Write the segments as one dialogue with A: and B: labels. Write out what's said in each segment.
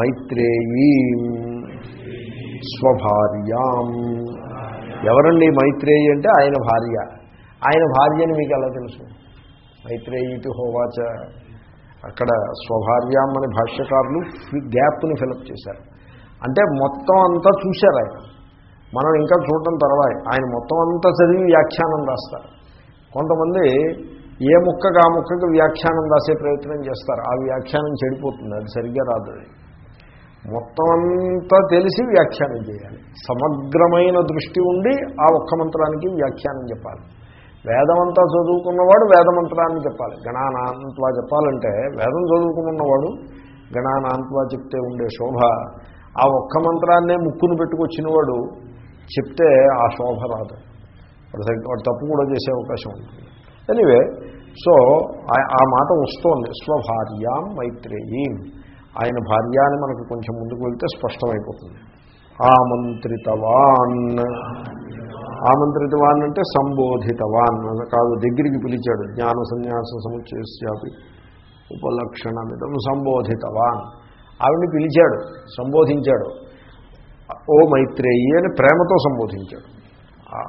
A: మైత్రేయీ స్వభార్యాం. ఎవరండి మైత్రేయి అంటే ఆయన భార్య. ఆయన భార్య అని మీకు ఎలా తెలుసు? మైత్రేయిటి హోవాచ. అక్కడ స్వభార్యాం అనే భాష్యకారులు గ్యాప్ని ఫిలప్ చేశారు. అంటే మొత్తం అంతా చూశారు ఆయన. మనం ఇంకా చూడటం తర్వాత ఆయన మొత్తం అంతా చదివి వ్యాఖ్యానం రాస్తారు. కొంతమంది ఏ ముక్కగా ఆ ముక్కకు వ్యాఖ్యానం రాసే ప్రయత్నం చేస్తారు. ఆ వ్యాఖ్యానం చెడిపోతుంది. అది సరిగ్గా రాదు. మొత్తం అంతా తెలిసి వ్యాఖ్యానం చేయాలి. సమగ్రమైన దృష్టి ఉండి ఆ ఒక్క మంత్రానికి వ్యాఖ్యానం చెప్పాలి. వేదమంతా చదువుకున్నవాడు వేదమంత్రాన్ని చెప్పాలి. గణానాంత్వా చెప్పాలంటే వేదం చదువుకున్నవాడు గణానాంత్వా చెప్తే ఉండే శోభ ఆ ఒక్క మంత్రాన్నే ముక్కును పెట్టుకొచ్చినవాడు చెప్తే ఆ శోభ రాదు. వాడు తప్పు కూడా చేసే అవకాశం ఉంటుంది. ఎనివే సో ఆ- ఆ మాట వస్తోంది. స్వభార్యాం మైత్రేయీం. ఆయన భార్య అని మనకు కొంచెం ముందుకు వెళ్తే స్పష్టమైపోతుంది. ఆమంత్రితవాన్. ఆమంత్రితవాన్ అంటే సంబోధితవాన్ కాదు దగ్గరికి పిలిచాడు. జ్ఞాన సన్యాస సముచ్చయస్యాపి ఉపలక్షణమిదం సంబోధితవాన్. ఆవిడ్ని పిలిచాడు సంబోధించాడు. ఓ మైత్రేయి అని ప్రేమతో సంబోధించాడు.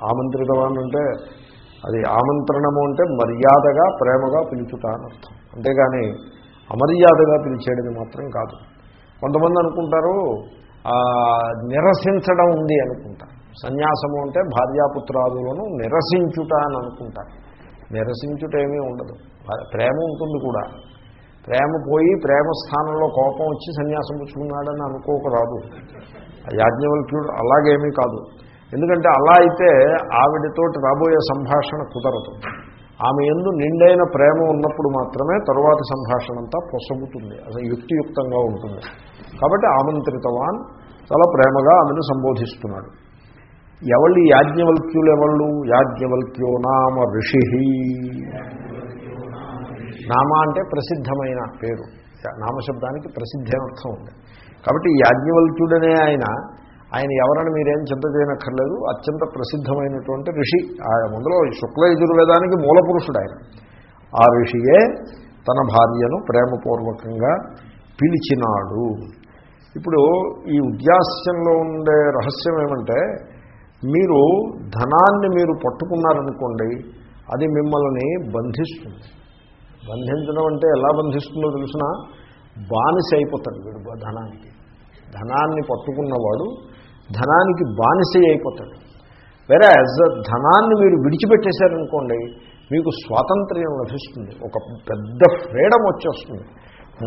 A: ఆమంత్రితవాన్ అంటే అది ఆమంత్రణము అంటే మర్యాదగా ప్రేమగా పిలుచుతా అని అర్థం. అంతేగాని అమర్యాదగా పిలిచేయడని మాత్రం కాదు. కొంతమంది అనుకుంటారు నిరసించడం ఉంది అనుకుంటారు సన్యాసము అంటే భార్యాపుత్రాదులను నిరసించుట అని అనుకుంటారు నిరసించుట ఏమీ ఉండదు ప్రేమ ఉంటుంది కూడా. ప్రేమ పోయి ప్రేమ స్థానంలో కోపం వచ్చి సన్యాసం పుచ్చుకున్నాడని అనుకోకరాదు. యాజ్ఞవల్క్యుడు అలాగేమీ కాదు. ఎందుకంటే అలా అయితే ఆవిడతోటి రాబోయే సంభాషణ కుదరదు. ఆమె ఎందు నిండైన ప్రేమ ఉన్నప్పుడు మాత్రమే తరువాతి సంభాషణ అంతా పొసగుతుంది. అసలు యుక్తియుక్తంగా ఉంటుంది. కాబట్టి ఆమంత్రితవాన్ చాలా ప్రేమగా ఆమెను సంబోధిస్తున్నాడు. ఎవళ్ళు యాజ్ఞవల్క్యులు ఎవళ్ళు? యాజ్ఞవల్క్యో నామ ఋషి. నామ అంటే ప్రసిద్ధమైన పేరు. నామశబ్దానికి ప్రసిద్ధి అర్థం ఉంది. కాబట్టి యాజ్ఞవల్క్యుడనే ఆయన ఆయన ఎవరని మీరేం చింత చేయనక్కర్లేదు. అత్యంత ప్రసిద్ధమైనటువంటి ఋషి. ఆయన ముందులో శుక్ల యజుర్వేదానికి మూల పురుషుడు ఆయన ఆ ఋషియే తన భార్యను ప్రేమపూర్వకంగా పిలిచినాడు. ఇప్పుడు ఈ ఉద్యాస్యంలో ఉండే రహస్యం ఏమంటే మీరు ధనాన్ని మీరు పట్టుకున్నారనుకోండి అది మిమ్మల్ని బంధిస్తుంది. బంధించడం అంటే ఎలా బంధిస్తుందో తెలిసిన బానిస అయిపోతాడు వీడు ధనానికి. ధనాన్ని పట్టుకున్నవాడు ధనానికి బానిస అయిపోతాడు. వెరాజ్ ధనాన్ని మీరు విడిచిపెట్టేశారనుకోండి మీకు స్వాతంత్ర్యం లభిస్తుంది. ఒక పెద్ద ఫ్రీడమ్ వచ్చేస్తుంది.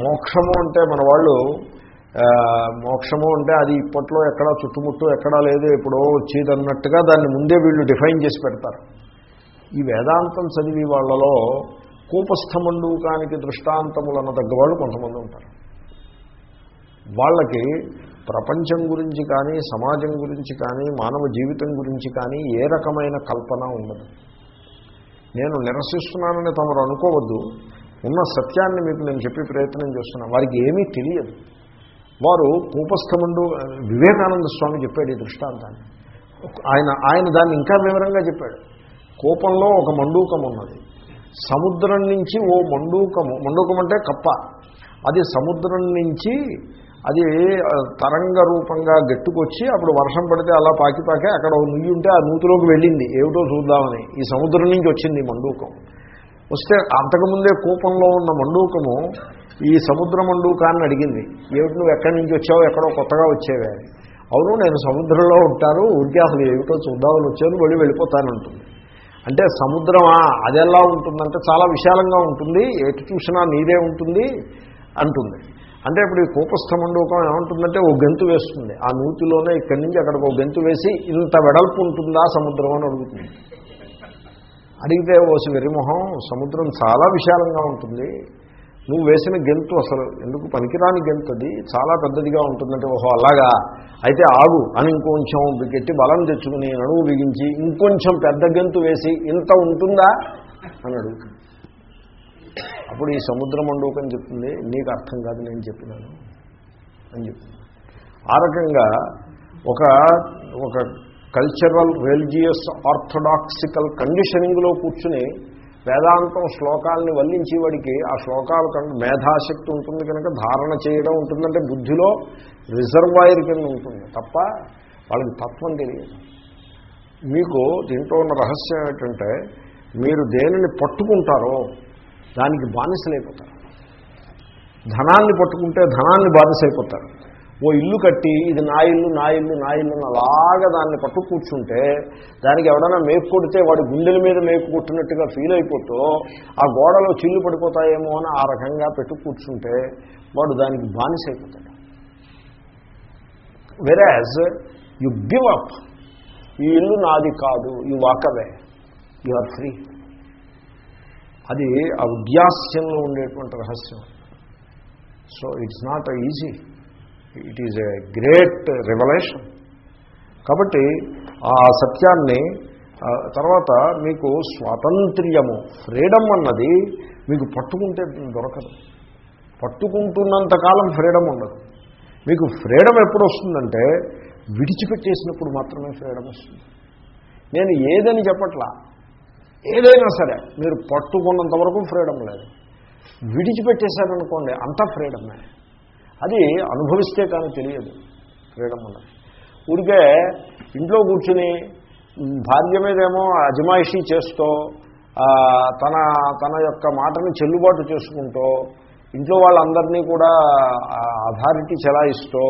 A: మోక్షము అంటే మన వాళ్ళు మోక్షము అంటే అది ఇప్పట్లో ఎక్కడా చుట్టుముట్టు ఎక్కడా లేదు ఎప్పుడో వచ్చేదన్నట్టుగా దాన్ని ముందే వీళ్ళు డిఫైన్ చేసి పెడతారు. ఈ వేదాంతం చదివి వాళ్ళలో కూపస్థమండూకానికి దృష్టాంతములన్న తగ్గవాళ్ళు కొంతమంది ఉంటారు. వాళ్ళకి ప్రపంచం గురించి కానీ సమాజం గురించి కానీ మానవ జీవితం గురించి కానీ ఏ రకమైన కల్పన ఉండదు. నేను నిరసిస్తున్నానని తమరు అనుకోవద్దు. ఉన్న సత్యాన్ని మీకు నేను చెప్పే ప్రయత్నం చేస్తున్నా. వారికి ఏమీ తెలియదు. వారు కూపస్థముండు వివేకానంద స్వామి చెప్పాడు ఈ దృష్టాంతాన్ని. ఆయన ఆయన దాన్ని ఇంకా వివరంగా చెప్పాడు. కోపంలో ఒక మండూకం ఉన్నది. సముద్రం నుంచి ఓ మండూకము మండూకం అంటే కప్ప. అది సముద్రం నుంచి అది తరంగ రూపంగా గట్టుకొచ్చి అప్పుడు వర్షం పడితే అలా పాకి పాకి అక్కడ నుయ్యి ఉంటే ఆ నూతిలోకి వెళ్ళింది. ఏమిటో చూద్దామని. ఈ సముద్రం నుంచి వచ్చింది ఈ మండూకం. వస్తే అంతకుముందే కూపంలో ఉన్న మండూకము ఈ సముద్ర మండూకాన్ని అడిగింది. ఏమిటి నువ్వు ఎక్కడి నుంచి వచ్చావు? ఎక్కడో కొత్తగా వచ్చేవే. అవును నేను సముద్రంలో ఉంటాను. ఊరికే అసలు ఏమిటో చూద్దామని వచ్చాను మళ్ళీ వెళ్ళిపోతానంటుంది. అంటే సముద్రమా? అది ఎలా ఉంటుందంటే చాలా విశాలంగా ఉంటుంది. ఎటు చూసినా నీరే ఉంటుంది అంటుంది. అంటే ఇప్పుడు ఈ కూపస్థ మండూకం ఏముంటుందంటే ఓ గెంతు వేస్తుంది. ఆ నూతిలోనే ఇక్కడి నుంచి అక్కడికి ఓ గెంతు వేసి ఇంత వెడల్పు ఉంటుందా సముద్రం అని అడుగుతుంది. అడిగితే ఓసి వెరిమొహం సముద్రం చాలా విశాలంగా ఉంటుంది. నువ్వు వేసిన గెంతు అసలు ఎందుకు పనికిరాని గెంతు అది? చాలా పెద్దదిగా ఉంటుందంటే ఓహో అలాగా. అయితే ఆగు అని ఇంకొంచెం గట్టి బలం తెచ్చుకుని నడువు బిగించి ఇంకొంచెం పెద్ద గెంతు వేసి ఇంత ఉంటుందా? అని అడుగుతుంది. అప్పుడు ఈ సముద్ర మండూకం చెప్తుంది నీకు అర్థం కాదు నేను చెప్పినాను అని చెప్తుంది. ఆ రకంగా ఒక ఒక కల్చరల్ రిలీజియస్ ఆర్థడాక్సికల్ కండిషనింగ్లో కూర్చుని వేదాంతం శ్లోకాలని వల్లించేవాడికి ఆ శ్లోకాల కనుక మేధాశక్తి ఉంటుంది కనుక ధారణ చేయడం ఉంటుందంటే బుద్ధిలో రిజర్వాయర్ కింద ఉంటుంది. తప్ప వాళ్ళకి తత్వం తెలియదు. మీకు దీంట్లో ఉన్న రహస్యం ఏంటంటే మీరు దేనిని పట్టుకుంటారో దానికి బానిసలైపోతారు. ధనాన్ని పట్టుకుంటే ధనాన్ని బానిసైపోతారు. ఓ ఇల్లు కట్టి ఇది నా ఇల్లు నా ఇల్లు నా ఇల్లు అలాగా దాన్ని పట్టు కూర్చుంటే దానికి ఎవడైనా మేకు కొడితే వాడి గుండెల మీద మేకు కొట్టినట్టుగా ఫీల్ అయిపోతూ ఆ గోడలో చిల్లు పడిపోతాయేమో అని ఆ రకంగా పెట్టు కూర్చుంటే వాడు దానికి బానిసైపోతాడు. వెరాజ్ యు గివ్ అప్ ఈ ఇల్లు నాది కాదు you walk away you are free అది ఆ ఉద్యాస్యంలో ఉండేటువంటి రహస్యం. So it's not easy it is a great revolution కాబట్టి ఆ సత్యాన్ని తర్వాత మీకు స్వాతంత్ర్యము ఫ్రీడమ్ అన్నది మీకు పట్టుకుంటే దొరకదు. పట్టుకుంటున్నంతకాలం ఫ్రీడమ్ ఉండదు. మీకు ఫ్రీడమ్ ఎప్పుడు వస్తుందంటే విడిచిపెట్టేసినప్పుడు మాత్రమే ఫ్రీడమ్ వస్తుంది. నేను ఏదని చెప్పట్లా? ఏదైనా సరే మీరు పట్టుకున్నంత వరకు ఫ్రీడమ్ లేదు. విడిచిపెట్టేశారనుకోండి అంత ఫ్రీడమే. అది అనుభవిస్తే కానీ తెలియదు ఫ్రీడమ్ అన్నది ఊరికే ఇంట్లో కూర్చుని భార్య మీదేమో అజమాయిషీ చేస్తూ తన తన యొక్క మాటని చెల్లుబాటు చేసుకుంటూ ఇంట్లో వాళ్ళందరినీ కూడా అథారిటీ చెలాయిస్తూ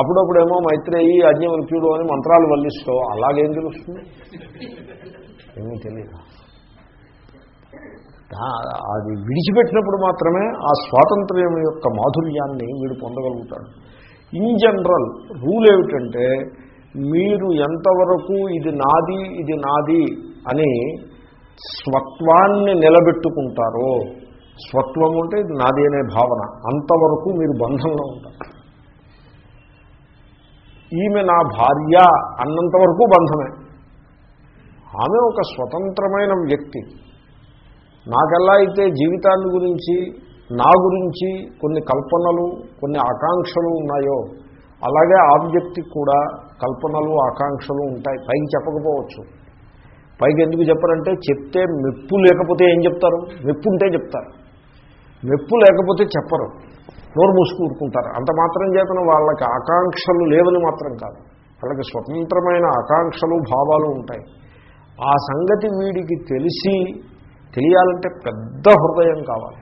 A: అప్పుడప్పుడేమో మైత్రేయి అజ్ఞవల్క్యుడు అని మంత్రాలు వల్లిస్తూ అలాగేం తెలుస్తుంది? ఏమీ తెలియదు. అది విడిచిపెట్టినప్పుడు మాత్రమే ఆ స్వాతంత్ర్యం యొక్క మాధుర్యాన్ని వీడు పొందగలుగుతాడు. ఇన్ జనరల్ రూల్ ఏమిటంటే మీరు ఎంతవరకు ఇది నాది ఇది నాది అని స్వత్వాన్ని నిలబెట్టుకుంటారో స్వత్వం అంటే ఇది నాది అనే భావన అంతవరకు మీరు బంధంలో ఉంటారు. ఈమె నా భార్య అన్నంతవరకు బంధమే. ఆమె ఒక స్వతంత్రమైన వ్యక్తి. నాకెలా అయితే జీవితాన్ని గురించి నా గురించి కొన్ని కల్పనలు కొన్ని ఆకాంక్షలు ఉన్నాయో అలాగే ఆబ్జెక్ట్కి కూడా కల్పనలు ఆకాంక్షలు ఉంటాయి. పైకి చెప్పకపోవచ్చు. పైకి ఎందుకు చెప్పారంటే చెప్తే మెప్పు లేకపోతే ఏం చెప్తారు? మెప్పు ఉంటే చెప్తారు. మెప్పు లేకపోతే చెప్పరు. నోరు మూసుకూరుకుంటారు అంత మాత్రం చేతన వాళ్ళకి ఆకాంక్షలు లేవని మాత్రం కాదు. వాళ్ళకి స్వతంత్రమైన ఆకాంక్షలు భావాలు ఉంటాయి. ఆ సంగతి వీడికి తెలిసి తెలియాలంటే పెద్ద హృదయం కావాలి.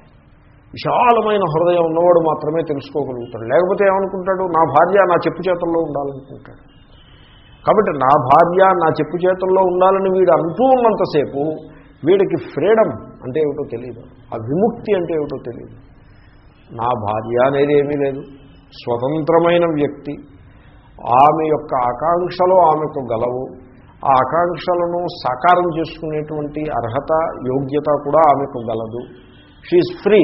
A: విశాలమైన హృదయం ఉన్నవాడు మాత్రమే తెలుసుకోగలుగుతాడు. లేకపోతే ఏమనుకుంటాడు? నా భార్య నా చెప్పు చేతుల్లో ఉండాలనుకుంటాడు. కాబట్టి నా భార్య నా చెప్పు చేతుల్లో ఉండాలని వీడు అంటూ ఉన్నంతసేపు వీడికి ఫ్రీడమ్ అంటే ఏమిటో తెలియదు ఆ విముక్తి అంటే ఏమిటో తెలియదు నా భార్య అనేది ఏమీ లేదు. స్వతంత్రమైన వ్యక్తి. ఆమె యొక్క ఆకాంక్షలు ఆమెకు గలవు. ఆ ఆకాంక్షలను సాకారం చేసుకునేటువంటి అర్హత యోగ్యత కూడా ఆమెకు గలదు. షీఈ్ ఫ్రీ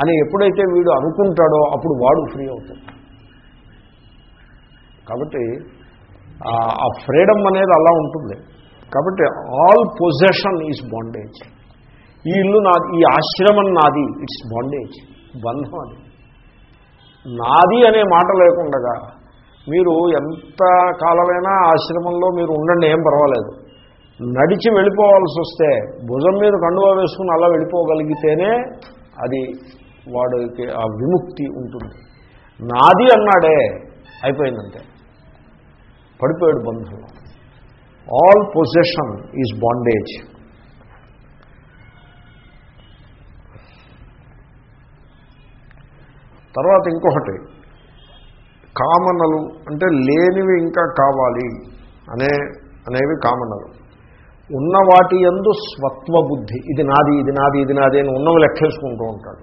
A: అని ఎప్పుడైతే వీడు అనుకుంటాడో అప్పుడు వాడు ఫ్రీ అవుతాడు. కాబట్టి ఆ- ఫ్రీడమ్ అనేది అలా ఉంటుంది. కాబట్టి ఆల్ పొజెషన్ ఈజ్ బాండేజ్ ఈ ఇల్లు నాది ఈ ఆశ్రమం నాది ఇట్స్ బాండేజ్ బంధం అది. నాది అనే మాట లేకుండగా మీరు ఎంత కాలమైనా ఆశ్రమంలో మీరు ఉండండి ఏం పర్వాలేదు. నడిచి వెళ్ళిపోవాల్సి వస్తే భుజం మీద కండువా వేసుకుని అలా వెళ్ళిపోగలిగితేనే అది వాడికి ఆ విముక్తి ఉంటుంది. నాది అన్నాడే అయిపోయిందంటే పడిపోయాడు బంధంలో ఆల్ పొజెషన్ ఈజ్ బాండేజ్ తర్వాత ఇంకొకటి. కామనలు అంటే లేనివి ఇంకా కావాలి అనే అనేవి కామనలు. ఉన్న వాటి ఎందు స్వత్వ బుద్ధి. ఇది నాది ఇది నాది ఇది నాది అని ఉన్నవి లెక్కేసుకుంటూ ఉంటాడు.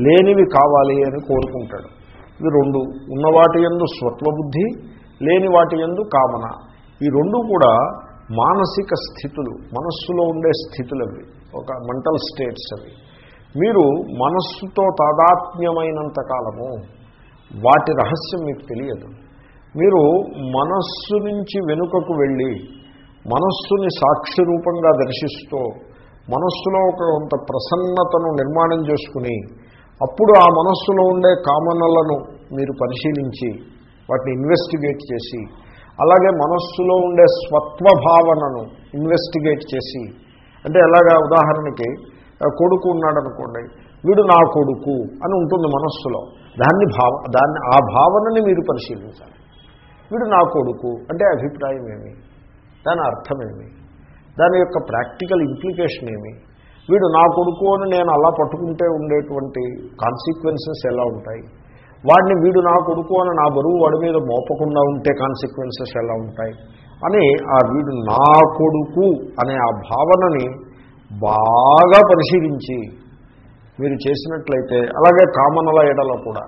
A: లేనివి కావాలి అని కోరుకుంటాడు. ఇవి రెండు. ఉన్న వాటి ఎందు స్వత్వ బుద్ధి లేని వాటి ఎందు కామన. ఈ రెండు కూడా మానసిక స్థితులు మనస్సులో ఉండే స్థితులు అవి ఒక మెంటల్ స్టేట్స్ అవి. మీరు మనస్సుతో తాదాత్మ్యమైనంత కాలము వాటి రహస్యం మీకు తెలియదు. మీరు మనస్సు నుంచి వెనుకకు వెళ్ళి మనస్సుని సాక్షి రూపంగా దర్శిస్తూ మనస్సులో ఒక కొంత ప్రసన్నతను నిర్మాణం చేసుకుని అప్పుడు ఆ మనస్సులో ఉండే కామనలను మీరు పరిశీలించి వాటిని ఇన్వెస్టిగేట్ చేసి అలాగే మనస్సులో ఉండే స్వత్వ భావనను ఇన్వెస్టిగేట్ చేసి అంటే ఎలాగా ఉదాహరణకి కొడుకు ఉన్నాడనుకోండి వీడు నా కొడుకు అని ఉంటుంది మనస్సులో. దాన్ని భావ దాన్ని ఆ భావనని మీరు పరిశీలించాలి. వీడు నా కొడుకు అంటే అభిప్రాయం ఏమి? దాని అర్థమేమి దాని యొక్క ప్రాక్టికల్ ఇంప్లికేషన్ ఏమి? వీడు నా కొడుకు అని నేను అలా పట్టుకుంటే ఉండేటువంటి కాన్సిక్వెన్సెస్ ఎలా ఉంటాయి? వాడిని వీడు నా కొడుకు అని నా బరువు వాడి మీద మోపకుండా ఉంటే కాన్సిక్వెన్సెస్ ఎలా ఉంటాయి? అని ఆ వీడు నా కొడుకు అనే ఆ భావనని బాగా పరిశీలించి మీరు చేసినట్లయితే అలాగే కామనల ఎడల కూడా.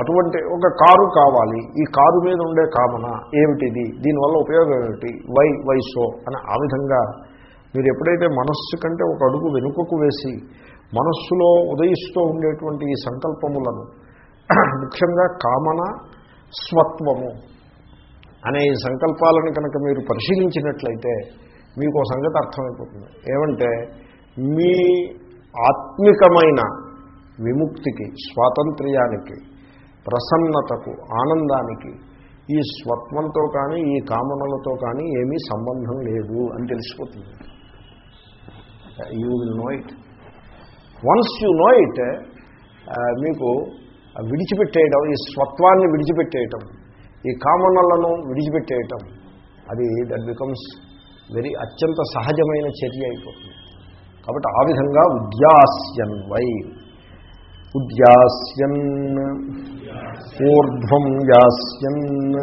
A: అటువంటి ఒక కారు కావాలి. ఈ కారు మీద ఉండే కామన ఏమిటిది? దీనివల్ల ఉపయోగం ఏమిటి? వై వై సో అని ఆ విధంగా మీరు ఎప్పుడైతే మనస్సు కంటే ఒక అడుగు వెనుకకు వేసి మనస్సులో ఉదయిస్తూ ఉండేటువంటి ఈ సంకల్పములను ముఖ్యంగా కామన స్వత్వము అనే ఈ సంకల్పాలను కనుక మీరు పరిశీలించినట్లయితే మీకు ఒక సంగతి అర్థమైపోతుంది. ఏమంటే మీ ఆత్మికమైన విముక్తికి స్వాతంత్ర్యానికి ప్రసన్నతకు ఆనందానికి ఈ స్వత్వంతో కానీ ఈ కామనలతో కానీ ఏమీ సంబంధం లేదు అని తెలిసిపోతుంది. You will know it once you know it మీకు విడిచిపెట్టేయడం ఈ స్వత్వాన్ని విడిచిపెట్టేయటం ఈ కామనలను విడిచిపెట్టేయటం అది దట్ బికమ్స్ వెరీ అత్యంత సహజమైన చర్య అయిపోతుంది. కాబట్టి ఆ విధంగా ఉద్యాస్యన్ వై. ఉద్యాస్యన్. ఊర్ధ్వం యాస్యన్.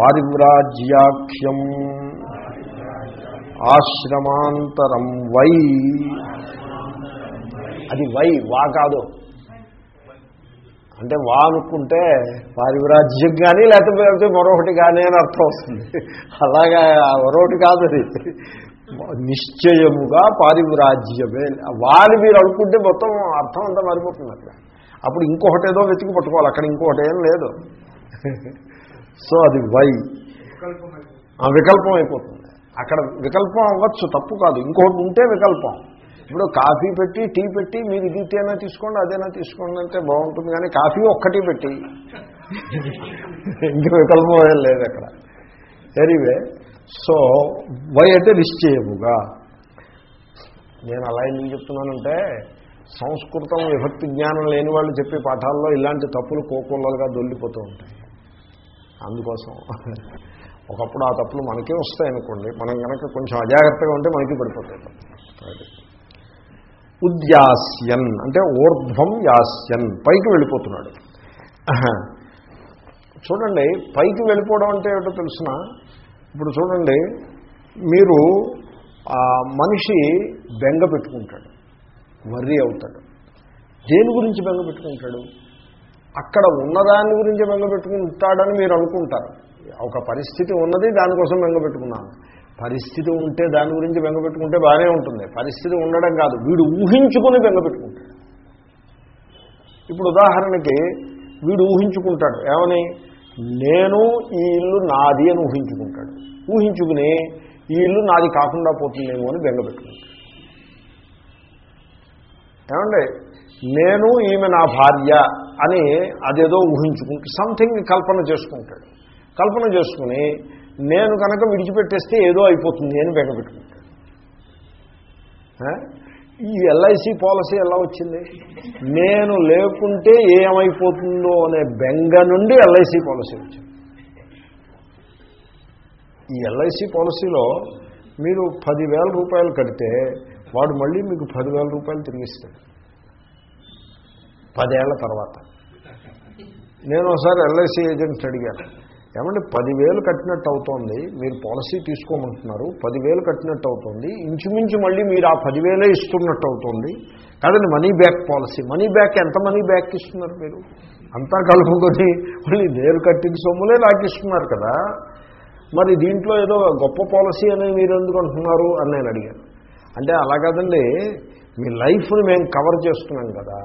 A: పారివ్రాజ్యాఖ్యం. ఆశ్రమాంతరం వై. అది వై వా కాదు. అంటే వా అనుకుంటే పారివ్రాజ్యం కానీ లేకపోతే మరొకటి కానీ అని అర్థం వస్తుంది. అలాగా మరొకటి కాదు అది. నిశ్చయముగా పారివ్రాజ్యమే. వారి మీరు అనుకుంటే మొత్తం అర్థం అంతా మారిపోతుంది అక్కడ. అప్పుడు ఇంకొకటి ఏదో వెతికి పట్టుకోవాలి. అక్కడ ఇంకొకటి ఏం లేదు. సో అది వై. ఆ వికల్పం అయిపోతుంది. అక్కడ వికల్పం అవ్వచ్చు తప్పు కాదు. ఇంకొకటి ఉంటే వికల్పం. ఇప్పుడు కాఫీ పెట్టి టీ పెట్టి మీరు ఇది అయినా తీసుకోండి అదైనా తీసుకోండి అంటే బాగుంటుంది. కానీ కాఫీ ఒక్కటి పెట్టి. ఇంక వికల్పం ఏం లేదు అక్కడ. ఎనీవే సో వై అంటే నిశ్చయముగా నేను అలా ఎందుకు చెప్తున్నానంటే సంస్కృతం విభక్తి జ్ఞానం లేని వాళ్ళు చెప్పే పాఠాల్లో ఇలాంటి తప్పులు కోకొల్లలుగా దొల్లిపోతూ ఉంటాయి. అందుకోసం. ఒకప్పుడు ఆ తప్పులు మనకే వస్తాయనుకోండి మనం కనుక కొంచెం అజాగ్రత్తగా ఉంటే మనకి పడిపోతాయి. ఉద్యాస్యన్ అంటే ఊర్ధ్వం యాస్యన్ పైకి వెళ్ళిపోతున్నాడు. చూడండి పైకి వెళ్ళిపోవడం అంటే ఏమిటో తెలుసిన? ఇప్పుడు చూడండి మీరు ఆ మనిషి బెంగ పెట్టుకుంటాడు వర్రీ అవుతాడు. దేని గురించి బెంగ పెట్టుకుంటాడు? అక్కడ ఉన్నదాని గురించి బెంగ పెట్టుకుంటాడని మీరు అనుకుంటారు. ఒక పరిస్థితి ఉన్నది దానికోసం బెంగ పెట్టుకున్నాను. పరిస్థితి ఉంటే దాని గురించి బెంగ పెట్టుకుంటే బాగానే ఉంటుంది. పరిస్థితి ఉండడం కాదు వీడు ఊహించుకుని బెంగ పెట్టుకుంటాడు. ఇప్పుడు ఉదాహరణకి వీడు ఊహించుకుంటాడు ఏమని? నేను ఈ ఇల్లు నాది అని ఊహించుకుంటాడు. ఊహించుకుని ఈ ఇల్లు నాది కాకుండా పోతుందేమో అని బెంగపెట్టుకుంటాడు ఏమండి? నేను ఈమె నా భార్య అని అదేదో ఊహించుకుంటే సంథింగ్ కల్పన చేసుకుంటాడు. కల్పన చేసుకుని నేను కనుక విడిచిపెట్టేస్తే ఏదో అయిపోతుంది అని బెంగపెట్టుకుంటాడు ఈ ఎల్ఐసి పాలసీ ఎలా వచ్చింది? నేను లేకుంటే ఏమైపోతుందో అనే బెంగ నుండి ఎల్ఐసి పాలసీ వచ్చింది. ఈ ఎల్ఐసి పాలసీలో మీరు పదివేల రూపాయలు కడితే వాడు మళ్ళీ మీకు పదివేల రూపాయలు తిరిగిస్తాడు. పదేళ్ళ తర్వాత. నేను ఒకసారి ఎల్ఐసి ఏజెంట్స్ అడిగాను. ఏమంటే పదివేలు కట్టినట్టు అవుతోంది మీరు పాలసీ తీసుకోమంటున్నారు పదివేలు కట్టినట్టు అవుతుంది ఇంచుమించు మళ్ళీ మీరు ఆ పదివేలే ఇస్తున్నట్టు అవుతుంది. కాదండి money back policy. Money back ఎంత మనీ బ్యాక్ ఇస్తున్నారు మీరు? అంతా కలుపుకొని మళ్ళీ నేను కట్టిన సొమ్ములే నాకు ఇస్తున్నారు కదా. మరి దీంట్లో ఏదో గొప్ప పాలసీ అని మీరు ఎందుకు అంటున్నారు అని నేను అడిగాను. అంటే అలా కాదండి మీ లైఫ్ని మేము కవర్ చేస్తున్నాం కదా.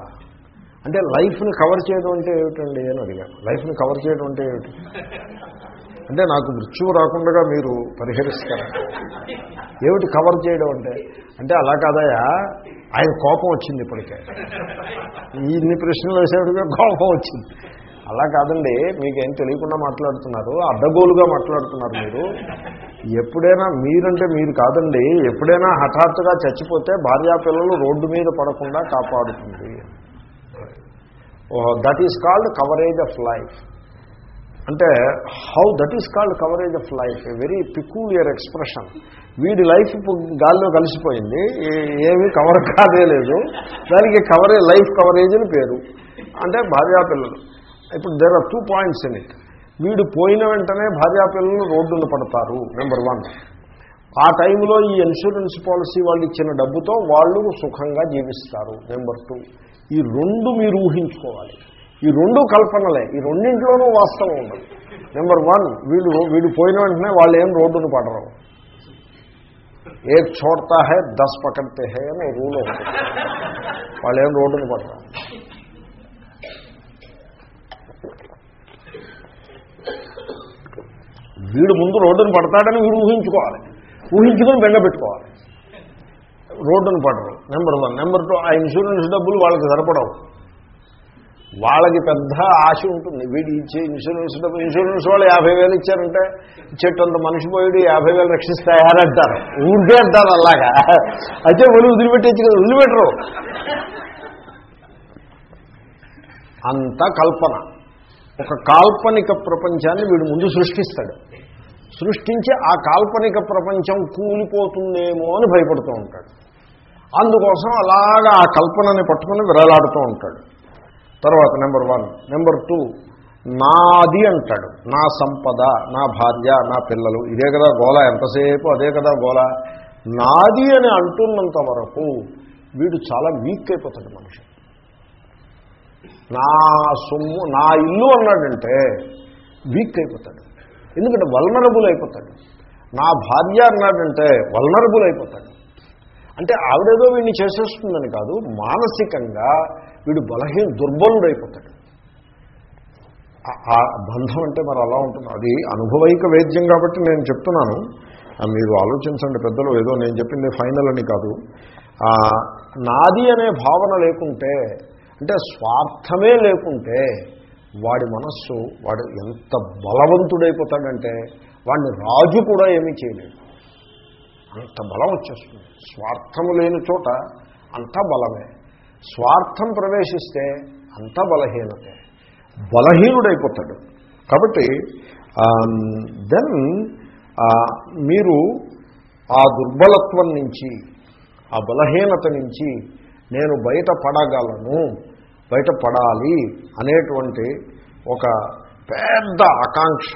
A: అంటే లైఫ్ని కవర్ చేయడం అంటే ఏమిటండి అని అడిగాను. లైఫ్ని కవర్ చేయడం అంటే ఏమిటి? అంటే నాకు మృత్యువు రాకుండా మీరు పరిహరిస్తారు? ఏమిటి కవర్ చేయడం అంటే? అంటే అలా కాదయా ఆయన కోపం వచ్చింది ఇప్పటికే. ఇన్ని ప్రశ్నలు వేసేవాడిగా కోపం వచ్చింది. అలా కాదండి మీకేం తెలియకుండా మాట్లాడుతున్నారు అడ్డగోలుగా మాట్లాడుతున్నారు మీరు. ఎప్పుడైనా మీరంటే మీరు కాదండి ఎప్పుడైనా హఠాత్తుగా చచ్చిపోతే భార్యా పిల్లలు రోడ్డు మీద పడకుండా కాపాడుతుంది. That is called coverage of life అంటే how that is called coverage of life a very peculiar expression వీడి లైఫ్ ఇప్పుడు గాల్లో కలిసిపోయింది ఏమీ కవర్ కాదే లేదు. దానికి కవరేజ్ లైఫ్ కవరేజ్ అని పేరు. అంటే భార్యాపిల్లలు ఇప్పుడు there are two points in it వీడు పోయిన వెంటనే భార్యాపిల్లలు రోడ్డును పడతారు నెంబర్ వన్ ఆ టైంలో ఈ ఇన్సూరెన్స్ పాలసీ వాళ్ళు ఇచ్చిన డబ్బుతో వాళ్ళు సుఖంగా జీవిస్తారు నెంబర్ టూ. ఈ రెండు మీరు ఊహించుకోవాలి. ఈ రెండు కల్పనలే. ఈ రెండింటిలోనూ వాస్తవం ఉండదు. నెంబర్ వన్ వీళ్ళు వీడు పోయిన వెంటనే వాళ్ళు ఏం రోడ్డును పడరు. ఏ చోడతా హే దస్ పకడితే హే అని రూల్ ఒకటి వాళ్ళు ఏం రోడ్డును పడరు. వీడు ముందు రోడ్డును పడతాడని వీడు ఊహించుకోవాలి. ఊహించుకొని బెంగ పెట్టుకోవాలి. రోడ్డును పడరు నెంబర్ వన్. నెంబర్ టూ ఆ ఇన్సూరెన్స్ డబ్బులు వాళ్ళకి సరిపడవు. వాళ్ళకి పెద్ద ఆశ ఉంటుంది. వీడి ఇచ్చే ఇన్సూరెన్స్ డబ్బు ఇన్సూరెన్స్ వాళ్ళు యాభై వేలు ఇచ్చారంటే ఇచ్చేటంత మనిషి పోయి యాభై వేలు రక్షిస్తాయారంటారు ఊరికే అంటారు అలాగా. అయితే వాళ్ళు వదిలిపెట్టేచ్చు కదా వదిలిపెట్టరు. అంత కల్పన. ఒక కాల్పనిక ప్రపంచాన్ని వీడు ముందు సృష్టిస్తాడు. సృష్టించి ఆ కాల్పనిక ప్రపంచం కూలిపోతుందేమో అని భయపడుతూ ఉంటాడు. అందుకోసం అలాగా ఆ కల్పనని పట్టుకుని విరలాడుతూ ఉంటాడు. తర్వాత నెంబర్ వన్ నెంబర్ టూ నాది అంటాడు. నా సంపద నా భార్య నా పిల్లలు ఇదే కదా గోల ఎంతసేపు అదే కదా గోల నాది అని అంటున్నంత వరకు వీడు చాలా వీక్ అయిపోతాడు మనిషి. నా సొమ్ము నా ఇల్లు అన్నాడంటే వీక్ అయిపోతాడు. ఎందుకంటే వల్నరబుల్ అయిపోతాడు. నా భార్య అన్నాడంటే వల్నరబుల్ అయిపోతాడు. అంటే ఆవిడేదో వీడిని చేసేస్తుందని కాదు మానసికంగా వీడు బలహీన దుర్బలుడైపోతాడు. ఆ- ఆ బంధం అంటే మరి అలా ఉంటుంది. అది అనుభవైక వేద్యం కాబట్టి నేను చెప్తున్నాను. మీరు ఆలోచించండి పెద్దలు ఏదో నేను చెప్పింది ఫైనల్ అని కాదు. నాది అనే భావన లేకుంటే అంటే స్వార్థమే లేకుంటే వాడి మనస్సు వాడు ఎంత బలవంతుడైపోతాడంటే వాడిని రాజు కూడా ఏమీ చేయలేడు అంత బలం వచ్చేస్తుంది. స్వార్థము లేని చోట అంతా బలమే. స్వార్థం ప్రవేశిస్తే అంతా బలహీనతే. బలహీనుడైపోతాడు. కాబట్టి దెన్ మీరు ఆ దుర్బలత్వం నుంచి ఆ బలహీనత నుంచి నేను బయటపడగలను బయటపడాలి అనేటువంటి ఒక పెద్ద ఆకాంక్ష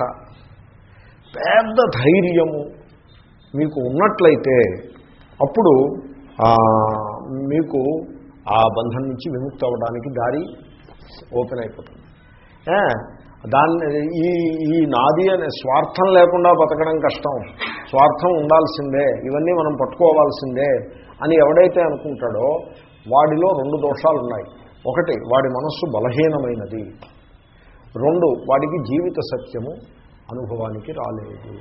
A: పెద్ద ధైర్యము మీకు ఉన్నట్లయితే అప్పుడు మీకు ఆ బంధం నుంచి విముక్తి అవ్వడానికి దారి ఓపెన్ అయిపోతుంది. దాన్ని ఈ ఈ నాది అనే స్వార్థం లేకుండా బతకడం కష్టం. స్వార్థం ఉండాల్సిందే ఇవన్నీ మనం పట్టుకోవాల్సిందే అని ఎవడైతే అనుకుంటాడో వాడిలో రెండు దోషాలు ఉన్నాయి ఒకటి వాడి మనస్సు బలహీనమైనది. రెండు వాడికి జీవిత సత్యము అనుభవానికి రాలేదు.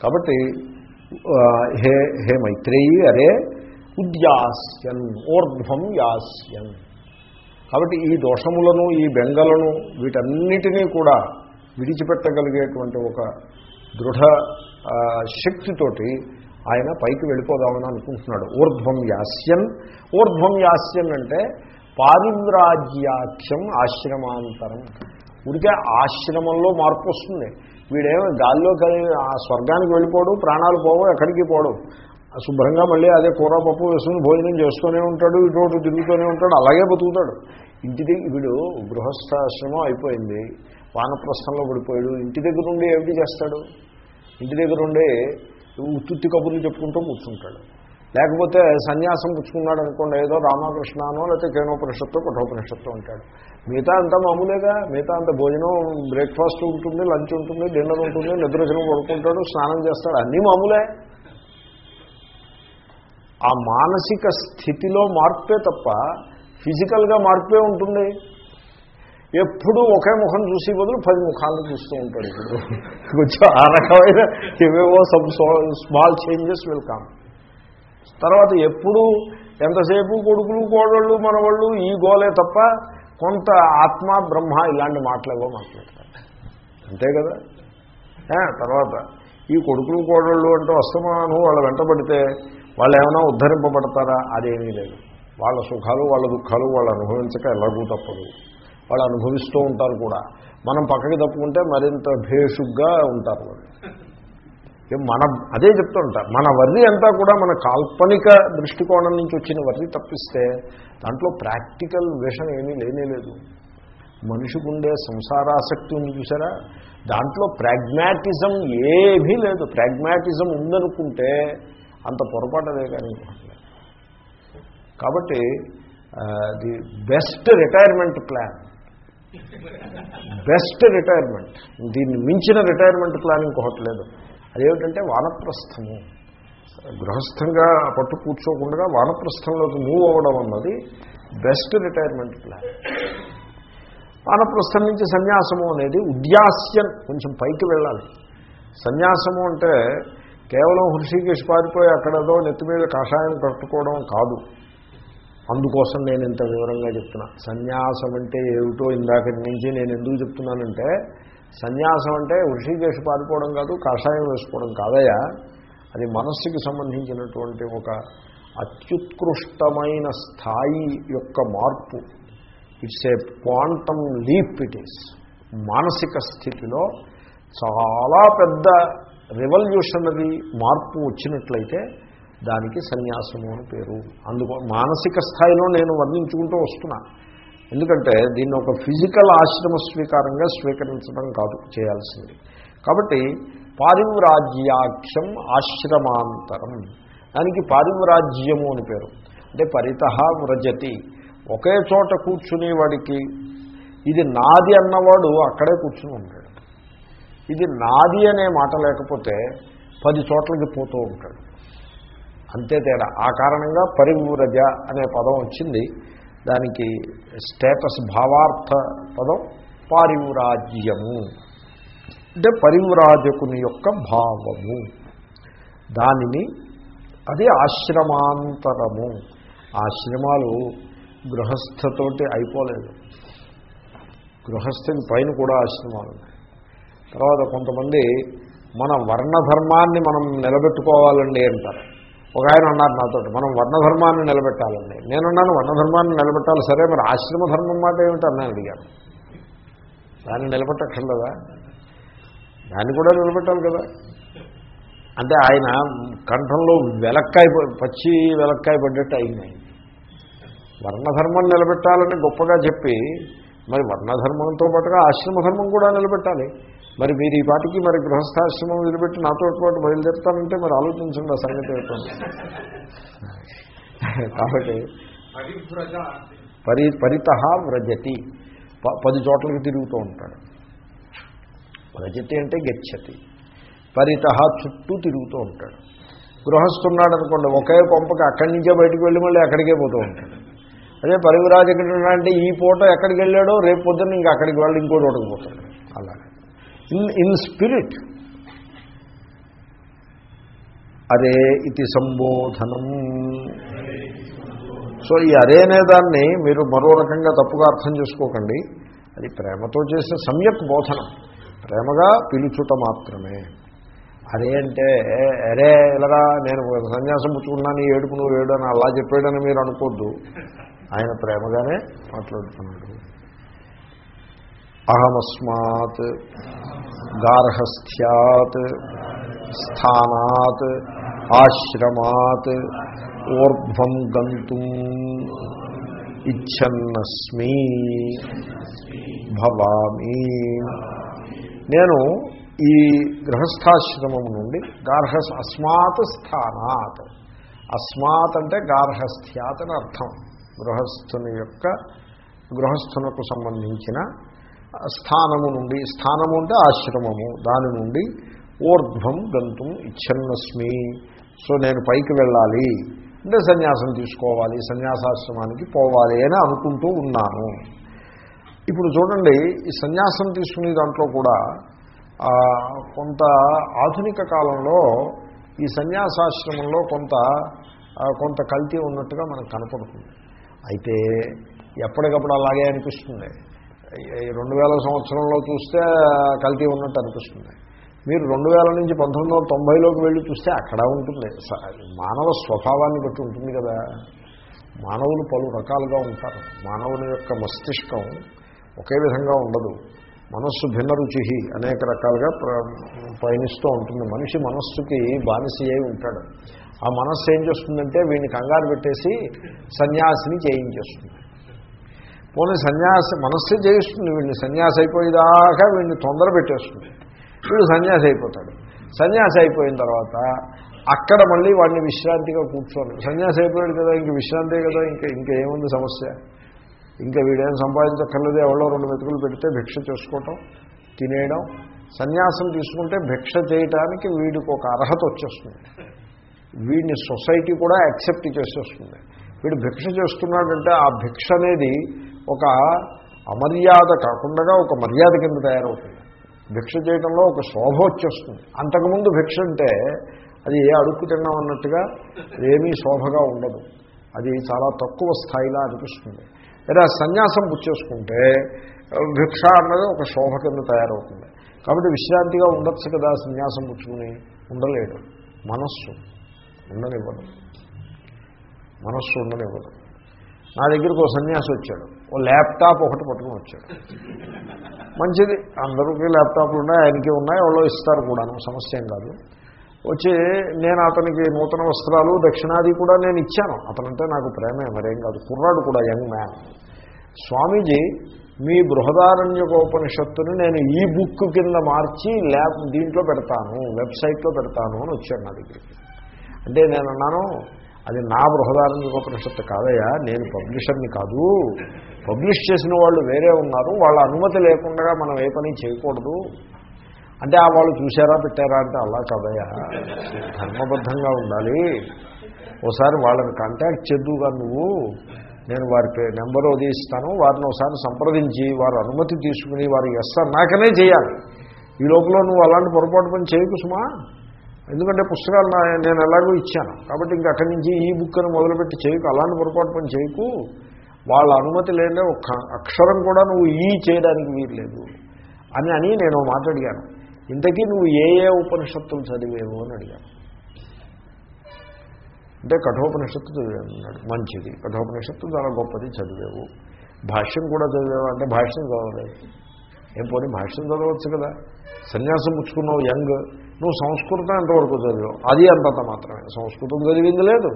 A: కాబట్టి హే హే మైత్రేయి అరే ఉద్యాస్యన్ ఊర్ధ్వం యాస్యన్. కాబట్టి ఈ దోషములను ఈ బెంగలను వీటన్నిటినీ కూడా విడిచిపెట్టగలిగేటువంటి ఒక దృఢ శక్తితోటి ఆయన పైకి వెళ్ళిపోదామని అనుకుంటున్నాడు. ఊర్ధ్వం యాస్యన్ ఊర్ధ్వం యాస్యన్ అంటే పారివ్రాజ్యాఖ్యం ఆశ్రమాంతరం. ఉడికే ఆశ్రమంలో మార్పు వస్తుంది. వీడేమో గాల్లో కలిగి ఆ స్వర్గానికి వెళ్ళిపోడు ప్రాణాలు పోవు ఎక్కడికి పోడు. శుభ్రంగా మళ్ళీ అదే కూర పప్పు వేసుకుని భోజనం చేస్తూనే ఉంటాడు ఇటు తిరుగుతూనే ఉంటాడు అలాగే బతుకుతాడు. ఇంటి దగ్గర వీడు గృహస్థాశ్రమం అయిపోయింది. వానప్రస్థంలో పడిపోయాడు. ఇంటి దగ్గర ఉండి ఏమిటి చేస్తాడు? ఇంటి దగ్గర ఉండి ఉత్తుత్తి కబుర్లు చెప్పుకుంటూ కూర్చుంటాడు. లేకపోతే సన్యాసం పుచ్చుకున్నాడు అనుకోండి ఏదో రామకృష్ణనో లేకపోతే కేనోపనిషత్తు కఠోపనిషత్తు ఉంటాడు మిగతా అంతా మామూలేగా మిగతా అంత భోజనం బ్రేక్ఫాస్ట్ ఉంటుంది లంచ్ ఉంటుంది డిన్నర్ ఉంటుంది నిద్రజనం పడుకుంటాడు స్నానం చేస్తాడు అన్నీ మామూలే. ఆ మానసిక స్థితిలో మార్పే తప్ప ఫిజికల్గా మార్పే ఉంటుంది. ఎప్పుడూ ఒకే ముఖం చూసి బదులు పది ముఖాలను చూస్తూ ఉంటాడు ఇప్పుడు. కొంచెం ఆ రకమైన ఏవేవో సబ్ స్మాల్ చేంజెస్ వెల్కమ్ తర్వాత ఎప్పుడు ఎంతసేపు కొడుకులు కోడళ్ళు మనవాళ్ళు ఈ గోలే తప్ప కొంత ఆత్మ బ్రహ్మ ఇలాంటి మాటలేవో మాట్లాడతారు. అంతే కదా? తర్వాత ఈ కొడుకులు కోడళ్ళు అంటూ అస్తమానం వాళ్ళ వెంటబడితే వాళ్ళు ఏమైనా ఉద్ధరింపబడతారా? అదేమీ లేదు. వాళ్ళ సుఖాలు వాళ్ళ దుఃఖాలు వాళ్ళు అనుభవించక ఎలాగూ తప్పదు. వాళ్ళు అనుభవిస్తూ ఉంటారు కూడా. మనం పక్కకి తప్పుకుంటే మరింత భేషుగ్గా ఉంటారు వాళ్ళు. మన అదే చెప్తుంటా మన వర్రి అంతా కూడా మన కాల్పనిక దృష్టికోణం నుంచి వచ్చిన వర్రి తప్పిస్తే దాంట్లో ప్రాక్టికల్ విషయం ఏమీ లేనే లేదు. మనిషికి ఉండే సంసారాసక్తి ఉంది చూసారా? దాంట్లో ప్రాగ్మాటిజం ఏమీ లేదు. ప్రాగ్మాటిజం ఉందనుకుంటే అంత పొరపాటదే కానీ కాబట్టి the best retirement plan best retirement. దీన్ని మించిన రిటైర్మెంట్ ప్లాన్ ఇంకొకటి లేదు. అదేమిటంటే వానప్రస్థము. గృహస్థంగా పట్టు కూర్చోకుండా వానప్రస్థంలోకి మూవ్ అవ్వడం అన్నది బెస్ట్ రిటైర్మెంట్ ప్లాన్. వానప్రస్థం నుంచి సన్యాసము అనేది ఉద్యాస్యం. కొంచెం పైకి వెళ్ళాలి. సన్యాసము అంటే కేవలం హృషికేష్ పారిపోయి అక్కడదో నెత్తి మీద కషాయం కట్టుకోవడం కాదు. అందుకోసం నేను ఇంత వివరంగా చెప్తున్నా. సన్యాసం అంటే ఏమిటో ఇందాక నుంచి నేను ఎందుకు చెప్తున్నానంటే సన్యాసం అంటే ఋషికేశ పారిపోవడం కాదు కషాయం వేసుకోవడం కాదయా అది మనస్సుకి సంబంధించినటువంటి ఒక అత్యుత్కృష్టమైన స్థాయి యొక్క మార్పు. It's a quantum leap it is మానసిక స్థితిలో చాలా పెద్ద రెవల్యూషనరీ మార్పు వచ్చినట్లయితే దానికి సన్యాసము అని పేరు. అందుకో మానసిక స్థాయిలో నేను వర్ణించుకుంటూ వస్తున్నా. ఎందుకంటే దీన్ని ఒక ఫిజికల్ ఆశ్రమ స్వీకారంగా స్వీకరించడం కాదు చేయాల్సింది. కాబట్టి పారివ్రాజ్యాఖ్యం ఆశ్రమాంతరం. దానికి పారివ్రాజ్యము అని పేరు. అంటే పరిత వ్రజతి. ఒకే చోట కూర్చుని వాడికి ఇది నాది అన్నవాడు అక్కడే కూర్చుని ఉంటాడు. ఇది నాది అనే మాట లేకపోతే పది చోట్లకి పోతూ ఉంటాడు. అంతే తేడా. ఆ కారణంగా పరివ్రజ అనే పదం వచ్చింది. దానికి స్టేటస్ భావార్థ పదం పారివ్రాజ్యము. అంటే పరివ్రాజకుని యొక్క భావము. దానిని అది ఆశ్రమాంతరము. ఆశ్రమాలు గృహస్థతోటి అయిపోలేదు. గృహస్థకి పైన కూడా ఆశ్రమాలు ఉన్నాయి. తర్వాత కొంతమంది మన వర్ణధర్మాన్ని మనం నిలబెట్టుకోవాలండి అంటారు. ఒక ఆయన అన్నారు నాతో మనం వర్ణధర్మాన్ని నిలబెట్టాలండి. నేనున్నాను వర్ణధర్మాన్ని నిలబెట్టాలి సరే మరి ఆశ్రమ ధర్మం మాట ఏమిటి అన్నాను అడిగాను. దాన్ని నిలబెట్టక్కర్లేదా? దాన్ని కూడా నిలబెట్టాలి కదా? అంటే ఆయన కంఠంలో వెలక్కాయ పచ్చి వెలక్కాయ పడ్డట్టు అయింది. ఆయన. వర్ణధర్మం నిలబెట్టాలని గొప్పగా చెప్పి మరి వర్ణధర్మంతో పాటుగా ఆశ్రమ ధర్మం కూడా నిలబెట్టాలి. మరి మీరు ఈ పాటికి మరి గృహస్థాశ్రమం నిలబెట్టి నాతో పాటు బయలుదేరుతానంటే మరి ఆలోచించండి ఆ సంగతి ఏంటంటే కాబట్టి పరి పరిత వ్రజతి. పది చోట్లకి తిరుగుతూ ఉంటాడు. వ్రజతి అంటే గచ్చతి. పరిత చుట్టూ తిరుగుతూ ఉంటాడు. గృహస్థున్నాడు అనుకోండి ఒకే కొంపకి అక్కడి నుంచే బయటకు వెళ్ళి మళ్ళీ అక్కడికే పోతూ ఉంటాడు. అదే పరివిరాజకుడు అంటే ఈ పూట ఎక్కడికి వెళ్ళాడో రేపు పొద్దున్న ఇంకా అక్కడికి వెళ్ళి ఇంకో చోటకు పోతాడు. అలాగే. In in spirit. అరే ఇది సంబోధనం. సో ఈ అరే అనే దాన్ని మీరు మరో రకంగా తప్పుగా అర్థం చేసుకోకండి. అది ప్రేమతో చేసే సమ్యక్ బోధనం. ప్రేమగా పిలుచుట మాత్రమే. అరే అంటే అరే ఇలాగా నేను సన్యాసం పుచ్చుకున్నాను ఏడుపు నువ్వు ఏడు అని అలా చెప్పాడని మీరు అనుకోద్దు. ఆయన ప్రేమగానే మాట్లాడుతున్నాడు. అహమస్మాత్. గార్హస్థ్యాత్ స్థానాత్ ఆశ్రమాత్ ఓర్ధ్వం గంతుం ఇచ్చన్నస్మి భవామి. నేను ఈ గృహస్థాశ్రమం నుండి గార్హస్ అస్మాత్ స్థానాత్. అస్మాత్ అంటే గార్హస్థ్యాత్ అని అర్థం. గృహస్థుని యొక్క గృహస్థునకు సంబంధించిన స్థానము నుండి స్థానము అంటే ఆశ్రమము దాని నుండి ఊర్ధ్వం గంతుం ఇచ్చన్నస్మి సో నేను పైకి వెళ్ళాలి అంటే సన్యాసం తీసుకోవాలి సన్యాసాశ్రమానికి పోవాలి అని అనుకుంటూ ఉన్నాను. ఇప్పుడు చూడండి ఈ సన్యాసం తీసుకునే దాంట్లో కూడా కొంత ఆధునిక కాలంలో ఈ సన్యాసాశ్రమంలో కొంత కొంత కల్తీ ఉన్నట్టుగా మనకు కనపడుతుంది. అయితే ఎప్పటికప్పుడు అలాగే అనిపిస్తుంది. రెండు వేల సంవత్సరంలో చూస్తే కల్తీ ఉన్నట్టు అనిపిస్తుంది. మీరు రెండు వేల నుంచి పంతొమ్మిది వందల తొంభైలోకి వెళ్ళి చూస్తే అక్కడ ఉంటుంది. స- మానవ స్వభావాన్ని బట్టి ఉంటుంది కదా. మానవులు పలు రకాలుగా ఉంటారు. మానవుని యొక్క మస్తిష్కం ఒకే విధంగా ఉండదు. మనస్సు భిన్న రుచి అనేక రకాలుగా పయనిస్తూ ఉంటుంది. మనిషి మనస్సుకి బానిస అయి ఉంటాడు. ఆ మనస్సు ఏం చేస్తుందంటే వీడిని కంగారు పెట్టేసి సన్యాసిని చేయించేస్తుంది. పోనీ సన్యాసి మనస్సే చేయిస్తుంది వీడిని సన్యాసి అయిపోయేదాకా వీడిని తొందర పెట్టేస్తుంది. వీడు సన్యాసి అయిపోతాడు. సన్యాసి అయిపోయిన తర్వాత అక్కడ మళ్ళీ వాడిని విశ్రాంతిగా కూర్చోను. సన్యాసి అయిపోయాడు కదా ఇంక విశ్రాంతే కదా ఇంకా ఇంకా ఏముంది సమస్య? ఇంకా వీడేం సంపాదించక్కర్లేదు ఎవరో రెండు మెతుకులు పెడితే భిక్ష చేసుకోవటం తినేయడం. సన్యాసం తీసుకుంటే భిక్ష చేయటానికి వీడికి ఒక అర్హత వచ్చేస్తుంది. వీడిని సొసైటీ కూడా యాక్సెప్ట్ చేసేస్తుంది. వీడు భిక్ష చేస్తున్నాడంటే ఆ భిక్ష అనేది ఒక అమర్యాద కాకుండా ఒక మర్యాద కింద తయారవుతుంది. భిక్ష చేయడంలో ఒక శోభ వచ్చేస్తుంది. అంతకుముందు భిక్ష అంటే అది ఏ అడుక్కు తిన్నాం అన్నట్టుగా ఏమీ శోభగా ఉండదు. అది చాలా తక్కువ స్థాయిలో అనిపిస్తుంది. లేదా సన్యాసం పుచ్చేసుకుంటే భిక్ష అన్నది ఒక శోభ కింద తయారవుతుంది. కాబట్టి విశ్రాంతిగా ఉండొచ్చు కదా సన్యాసం పుచ్చుకుని. ఉండలేడు. మనస్సు ఉండనివ్వదు. మనస్సు ఉండనివ్వదు. నా దగ్గరికి ఒక సన్యాసి వచ్చాడు. ఓ ల్యాప్టాప్ ఒకటి పట్టుకుని వచ్చాడు. మంచిది. అందరికీ ల్యాప్టాప్లు ఉన్నాయి ఆయనకి ఉన్నాయి వాళ్ళు ఇస్తారు కూడాను సమస్య ఏం కాదు. వచ్చి నేను అతనికి నూతన వస్త్రాలు దక్షిణాది కూడా నేను ఇచ్చాను. అతనంటే నాకు ప్రేమే మరేం కాదు. కుర్రాడు కూడా యంగ్ మ్యాన్. స్వామీజీ మీ బృహదారణ్యకోపనిషత్తుని నేను ఈ బుక్ కింద మార్చి ల్యాబ్ దీంట్లో పెడతాను వెబ్సైట్లో పెడతాను అని వచ్చాడు నా దగ్గరికి. అంటే నేను అన్నాను అది నా బృహదారణ్యకోపనిషత్తు కాదయ్యా నేను పబ్లిషర్ని కాదు. పబ్లిష్ చేసిన వాళ్ళు వేరే ఉన్నారు వాళ్ళ అనుమతి లేకుండా మనం ఏ పని చేయకూడదు. అంటే ఆ వాళ్ళు చూసారా పెట్టారా అంటే అలా కాదయ్యా. ధర్మబద్ధంగా ఉండాలి. ఓసారి వాళ్ళని కాంటాక్ట్ చేద్దుగా నువ్వు. నేను వారి నెంబర్ అది ఇస్తాను వారిని ఒకసారి సంప్రదించి వారి అనుమతి తీసుకుని వారు ఎస్ నాకనే చేయాలి. ఈ లోపల నువ్వు అలాంటి పొరపాటు పని చేయకు సుమా. ఎందుకంటే పుస్తకాలు నా నేను ఎలాగో ఇచ్చాను. కాబట్టి ఇంక అక్కడి నుంచి ఈ బుక్ అని మొదలుపెట్టి చేయకు. అలాంటి పొరపాటు పని చేయకు. వాళ్ళ అనుమతి లేదే ఒక్క అక్షరం కూడా నువ్వు ఈ చేయడానికి వీల్లేదు అని అని నేను మాట్లాడిగాను ఇంతకీ నువ్వు ఏ ఏ ఉపనిషత్తులు చదివేవు అని అడిగాను. అంటే కఠోపనిషత్తు చదివాను మంచిది. కఠోపనిషత్తు చాలా గొప్పది చదివేవు. భాష్యం కూడా చదివేవా అంటే భాష్యం చదవలేదు. ఏం పోనీ భాష్యం చదవచ్చు కదా. సన్యాసం పుచ్చుకున్నావు యంగ్. నువ్వు సంస్కృతం ఎంతవరకు చదివావు? అది అంతంత మాత్రమే. సంస్కృతం చదివింది లేదు.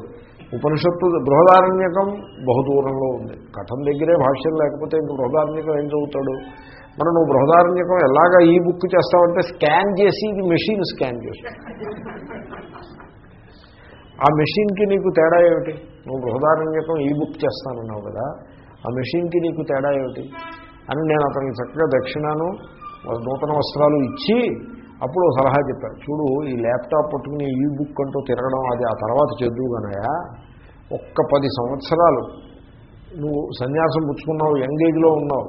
A: ఉపనిషత్తు బృహదారణ్యకం బహుదూరంలో ఉంది. కథం దగ్గరే భాష్యం లేకపోతే ఇంక బృహదారణ్యకం ఏం చదువుతాడు? మనం నువ్వు బృహదారణ్యకం ఎలాగా ఈ బుక్ చేస్తావంటే స్కాన్ చేసి ఇది మెషిన్ స్కాన్ చేస్తుంది ఆ మెషిన్కి నీకు తేడా ఏమిటి? నువ్వు బృహదారణ్యకం ఈ బుక్ చేస్తానన్నావు కదా ఆ మెషిన్కి నీకు తేడా ఏమిటి? అని నేను అతనికి చక్కగా దక్షిణాను నూతన వస్త్రాలు ఇచ్చి అప్పుడు సలహా చెప్పారు. చూడు ఈ ల్యాప్టాప్ పట్టుకుని ఈ బుక్ అంటూ తిరగడం అది ఆ తర్వాత చదువుగానయా ఒక్క పది సంవత్సరాలు నువ్వు సన్యాసం పుచ్చుకున్నావు యంగ్ ఏజ్లో ఉన్నావు.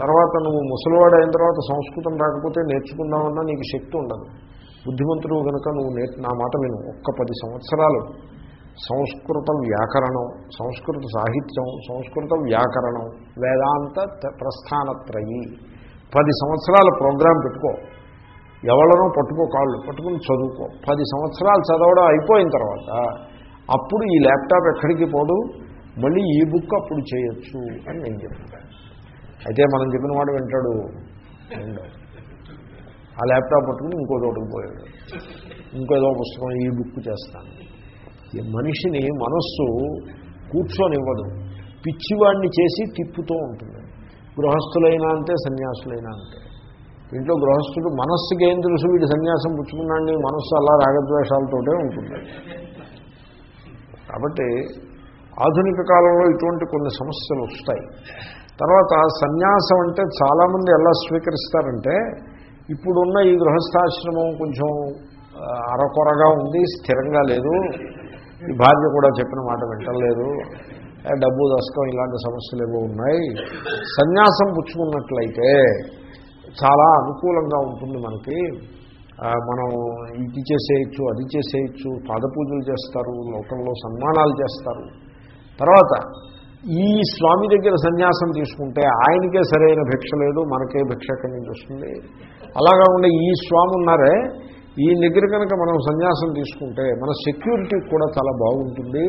A: తర్వాత నువ్వు ముసలివాడు అయిన తర్వాత సంస్కృతం రాకపోతే నేర్చుకుందామన్నా నీకు శక్తి ఉండదు. బుద్ధిమంతుడు కనుక నువ్వు నే నా మాట విను. ఒక్క పది సంవత్సరాలు సంస్కృత వ్యాకరణం సంస్కృత సాహిత్యం సంస్కృత వ్యాకరణం వేదాంత త- ప్రస్థానత్రయి. పది సంవత్సరాల ప్రోగ్రాం పెట్టుకో. ఎవరినో పట్టుకో కాళ్ళు పట్టుకుని చదువుకో. పది సంవత్సరాలు చదవడం అయిపోయిన తర్వాత అప్పుడు ఈ ల్యాప్టాప్ ఎక్కడికి పోదు? మళ్ళీ ఈ బుక్ అప్పుడు చేయొచ్చు అని నేను చెప్పాను అయితే మనం చెప్పిన మాట వింటాడు. ఆ ల్యాప్టాప్ పట్టుకుని ఇంకో చోటుకు పోయాడు. ఇంకో ఏదో పుస్తకం ఈ బుక్ చేస్తాను. ఈ మనిషిని మనస్సు కూర్చొనివ్వదు. పిచ్చివాడిని చేసి తిప్పుతూ ఉంటుంది. గృహస్థులైనా అంతే సన్యాసులైనా అంతే. ఇంట్లో గృహస్థుడు మనస్సుకి ఏం తెలుసు వీడు సన్యాసం పుచ్చుకున్నాడని మనస్సు అలా రాగద్వేషాలతోటే ఉంటుంది. కాబట్టి ఆధునిక కాలంలో ఇటువంటి కొన్ని సమస్యలు వస్తాయి. తర్వాత సన్యాసం అంటే చాలామంది ఎలా స్వీకరిస్తారంటే ఇప్పుడున్న ఈ గృహస్థాశ్రమం కొంచెం అరకొరగా ఉంది స్థిరంగా లేదు. ఈ భార్య కూడా చెప్పిన మాట వింటలేదు. డబ్బు దశకం ఇలాంటి సమస్యలు ఏవో ఉన్నాయి. సన్యాసం పుచ్చుకున్నట్లయితే చాలా అనుకూలంగా ఉంటుంది మనకి. మనం ఇది చేసేయచ్చు అది చేసేయచ్చు పాదపూజలు చేస్తారు లోకంలో సన్మానాలు చేస్తారు. తర్వాత ఈ స్వామి దగ్గర సన్యాసం తీసుకుంటే ఆయనకే సరైన భిక్ష లేదు మనకే భిక్ష ఎక్కడి నుంచి వస్తుంది? అలాగా ఉండే ఈ స్వామి ఉన్నారే ఈ దగ్గర కనుక మనం సన్యాసం తీసుకుంటే మన సెక్యూరిటీ కూడా చాలా బాగుంటుంది.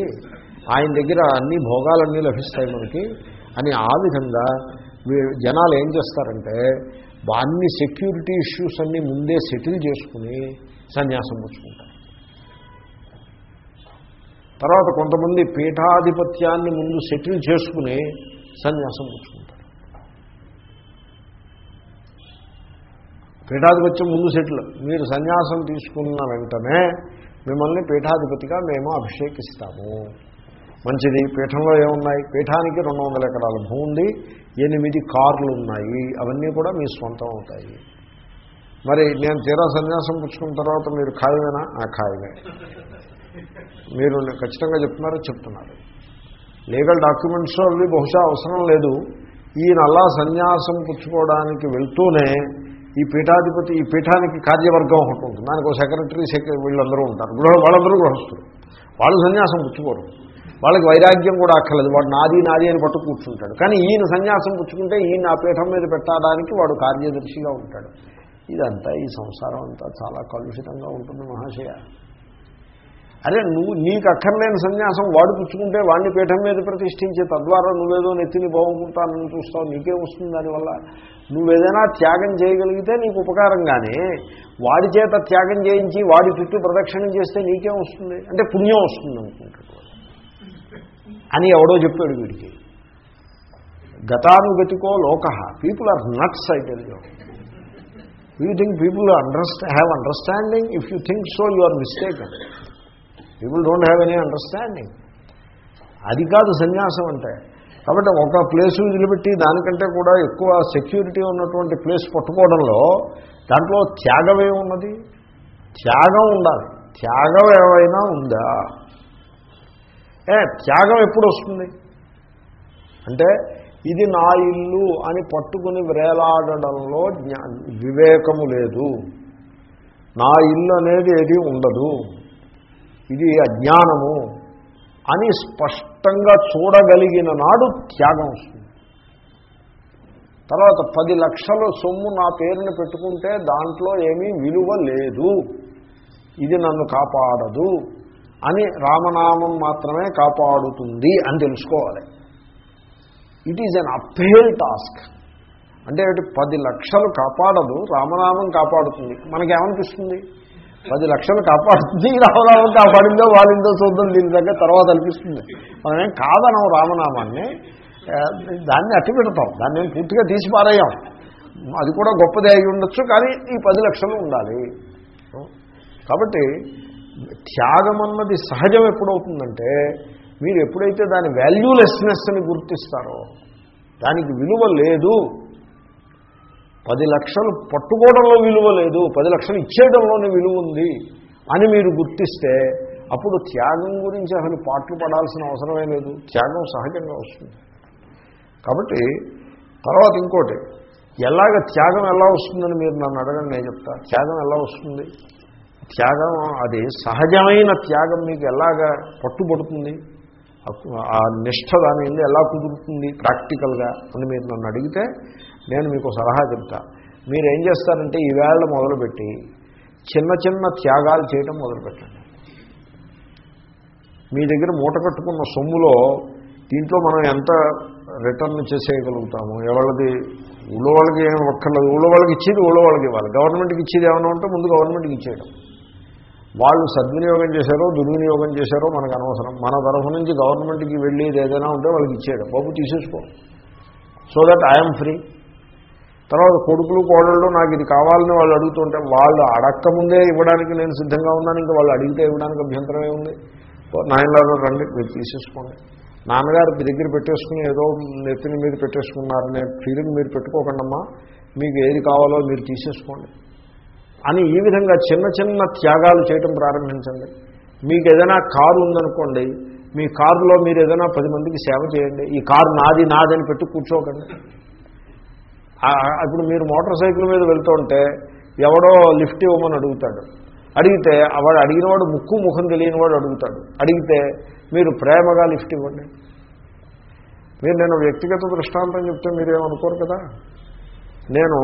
A: ఆయన దగ్గర అన్ని భోగాలన్నీ లభిస్తాయి మనకి. అని ఆ విధంగా వీ- జనాలు ఏం చేస్తారంటే అన్ని సెక్యూరిటీ ఇష్యూస్ అన్నీ ముందే సెటిల్ చేసుకుని సన్యాసం పుచ్చుకుంటారు. తర్వాత కొంతమంది పీఠాధిపత్యాన్ని ముందు సెటిల్ చేసుకుని సన్యాసం పుచ్చుకుంటారు. పీఠాధిపత్యం ముందు సెటిల్ మీరు సన్యాసం తీసుకున్న వెంటనే మిమ్మల్ని పీఠాధిపతిగా మేము అభిషేకిస్తాము. మంచిది పీఠంలో ఏమున్నాయి? పీఠానికి రెండు వందల ఎకరాల భూమి ఉంది ఎనిమిది కార్లు ఉన్నాయి. అవన్నీ కూడా మీ సొంతం అవుతాయి. మరి నేను తీరా సన్యాసం పుచ్చుకున్న తర్వాత మీరు ఖాయమేనా? ఆ ఖాయమే. మీరు ఖచ్చితంగా చెప్తున్నారో చెప్తున్నారు. లీగల్ డాక్యుమెంట్స్ అవి బహుశా అవసరం లేదు. ఈయన అలా సన్యాసం పుచ్చుకోవడానికి వెళ్తూనే ఈ పీఠాధిపతి ఈ పీఠానికి కార్యవర్గం ఒకటి ఉంటుంది. దానికి ఒక సెక్రటరీ సెక్రటరీ వీళ్ళందరూ ఉంటారు. గృహ వాళ్ళందరూ గృహస్థులు. వాళ్ళు సన్యాసం పుచ్చుకోరు. వాళ్ళకి వైరాగ్యం కూడా అక్కర్లేదు. వాడు నాది నాది అని పట్టు కూర్చుంటాడు. కానీ ఈయన సన్యాసం పుచ్చుకుంటే ఈయన ఆ పీఠం మీద పెట్టడానికి వాడు కార్యదర్శిగా ఉంటాడు. ఇదంతా ఈ సంసారం అంతా చాలా కలుషితంగా ఉంటుంది మహాశయ. అరే నువ్వు నీకు అక్కర్లేని సన్యాసం వాడు పుచ్చుకుంటే వాడిని పీఠం మీద ప్రతిష్ఠించే తద్వారా నువ్వేదో నెత్తిని బాగుంటానని చూస్తావు నీకేం వస్తుంది దానివల్ల. నువ్వేదైనా త్యాగం చేయగలిగితే నీకు ఉపకారంగానే వాడి చేత త్యాగం చేయించి వాడి చుట్టూ ప్రదక్షిణం చేస్తే నీకేం వస్తుంది. అంటే పుణ్యం వస్తుంది అనుకుంటాడు. అని ఎవడో చెప్పాడు వీడికి. గతానుగతికో లోక. People are nuts I tell you you think people understand have understanding if you think so you are mistake people don't have any understanding అది కాదు సన్యాసం అంటే. కాబట్టి ఒక ప్లేస్ వదిలిపెట్టి దానికంటే కూడా ఎక్కువ సెక్యూరిటీ ఉన్నటువంటి ప్లేస్ పట్టుకోవడంలో దాంట్లో త్యాగమే ఉన్నది త్యాగం ఉండాలి. త్యాగం ఏమైనా ఉందా? ఏ త్యాగం ఎప్పుడు వస్తుంది? అంటే ఇది నా ఇల్లు అని పట్టుకుని వేలాడడంలో జ్ఞా వివేకము లేదు. నా ఇల్లు అనేది ఏది ఉండదు. ఇది అజ్ఞానము అని స్పష్టంగా చూడగలిగిన నాడు త్యాగం వస్తుంది. తర్వాత పది లక్షల సొమ్ము నా పేరుని పెట్టుకుంటే దాంట్లో ఏమీ విలువ లేదు. ఇది నన్ను కాపాడదు. అని రామనామం మాత్రమే కాపాడుతుంది అని తెలుసుకోవాలి. It is an uphill task అంటే పది లక్షలు కాపాడదు రామనామం కాపాడుతుంది. మనకేమనిపిస్తుంది? పది లక్షలు కాపాడుతుంది రామనామం కాపాడిందో వాళ్ళిందో చూద్దాం దీని దగ్గర తర్వాత అనిపిస్తుంది. మనమేం కాదనం రామనామాన్ని. దాన్ని అట్టి పెడతాం దాన్ని మేము పూర్తిగా తీసి పారేయం అది కూడా గొప్పదే అయి ఉండొచ్చు కానీ ఈ పది లక్షలు ఉండాలి. కాబట్టి త్యాగం అన్నది సహజం ఎప్పుడవుతుందంటే మీరు ఎప్పుడైతే దాని వాల్యూలెస్నెస్ని గుర్తిస్తారో దానికి విలువ లేదు. పది లక్షలు పట్టుకోవడంలో విలువ లేదు. పది లక్షలు ఇచ్చేయడంలోనే విలువ ఉంది అని మీరు గుర్తిస్తే అప్పుడు త్యాగం గురించి అసలు పాటలు పడాల్సిన అవసరమే లేదు. త్యాగం సహజంగా వస్తుంది. కాబట్టి తర్వాత ఇంకోటి ఎలాగ త్యాగం ఎలా వస్తుందని మీరు నన్ను అడగండి నేను చెప్తా. త్యాగం ఎలా వస్తుంది? త్యాగం అది సహజమైన త్యాగం మీకు ఎలాగా పట్టుబడుతుంది? ఆ నిష్ఠ దాని మీద ఎలా కుదురుతుంది ప్రాక్టికల్గా? అని మీరు నన్ను అడిగితే నేను మీకు సలహా చెప్తా. మీరు ఏం చేస్తారంటే ఈవేళ మొదలుపెట్టి చిన్న చిన్న త్యాగాలు చేయడం మొదలుపెట్టండి. మీ దగ్గర మూట కట్టుకున్న సొమ్ములో దీంట్లో మనం ఎంత రిటర్న్ చేసేయగలుగుతాము? ఎవరిది ఊళ్ళో వాళ్ళకి ఏం ఒక్కర్లేదు. ఊళ్ళో వాళ్ళకి ఇచ్చేది ఊళ్ళో వాళ్ళకి ఇవ్వాలి. గవర్నమెంట్కి ఇచ్చేది ఏమైనా ఉంటే ముందు గవర్నమెంట్కి ఇచ్చేయడం వాళ్ళు సద్వినియోగం చేశారో దుర్వినియోగం చేశారో మనకు అనవసరం. మన తరఫు నుంచి గవర్నమెంట్కి వెళ్ళేది ఏదైనా ఉంటే వాళ్ళకి ఇచ్చేయడం. బాబు తీసేసుకో. So that I'm free. తర్వాత కొడుకులు కోడళ్ళు నాకు ఇది కావాలని వాళ్ళు అడుగుతుంటే వాళ్ళు అడక్క ముందే ఇవ్వడానికి నేను సిద్ధంగా ఉన్నాను. ఇంకా వాళ్ళు అడిగితే ఇవ్వడానికి అభ్యంతరమే ఉంది. నాయనలాగా రండి మీరు తీసేసుకోండి. నాన్నగారు మీ దగ్గర పెట్టేసుకుని ఏదో నెత్తిని మీరు పెట్టేసుకున్నారనే ఫీలింగ్ మీరు పెట్టుకోకండమ్మా. మీకు ఏది కావాలో మీరు తీసేసుకోండి. అని ఈ విధంగా చిన్న చిన్న త్యాగాలు చేయటం ప్రారంభించండి. మీకు ఏదైనా కారు ఉందనుకోండి మీ కారులో మీరు ఏదైనా పది మందికి సేవ చేయండి ఈ కారు నాది నాదని పెట్టి కూర్చోకండి. ఇప్పుడు మీరు మోటార్ సైకిల్ మీద వెళ్తుంటే ఎవడో లిఫ్ట్ ఇవ్వమని అడుగుతాడు. అడిగితే వాడు అడిగిన వాడు ముక్కు ముఖం తెలియని వాడు అడుగుతాడు. అడిగితే మీరు ప్రేమగా లిఫ్ట్ ఇవ్వండి. మీరు నేను వ్యక్తిగత దృష్టాంతం చెప్తే మీరేమనుకోరు కదా? నేను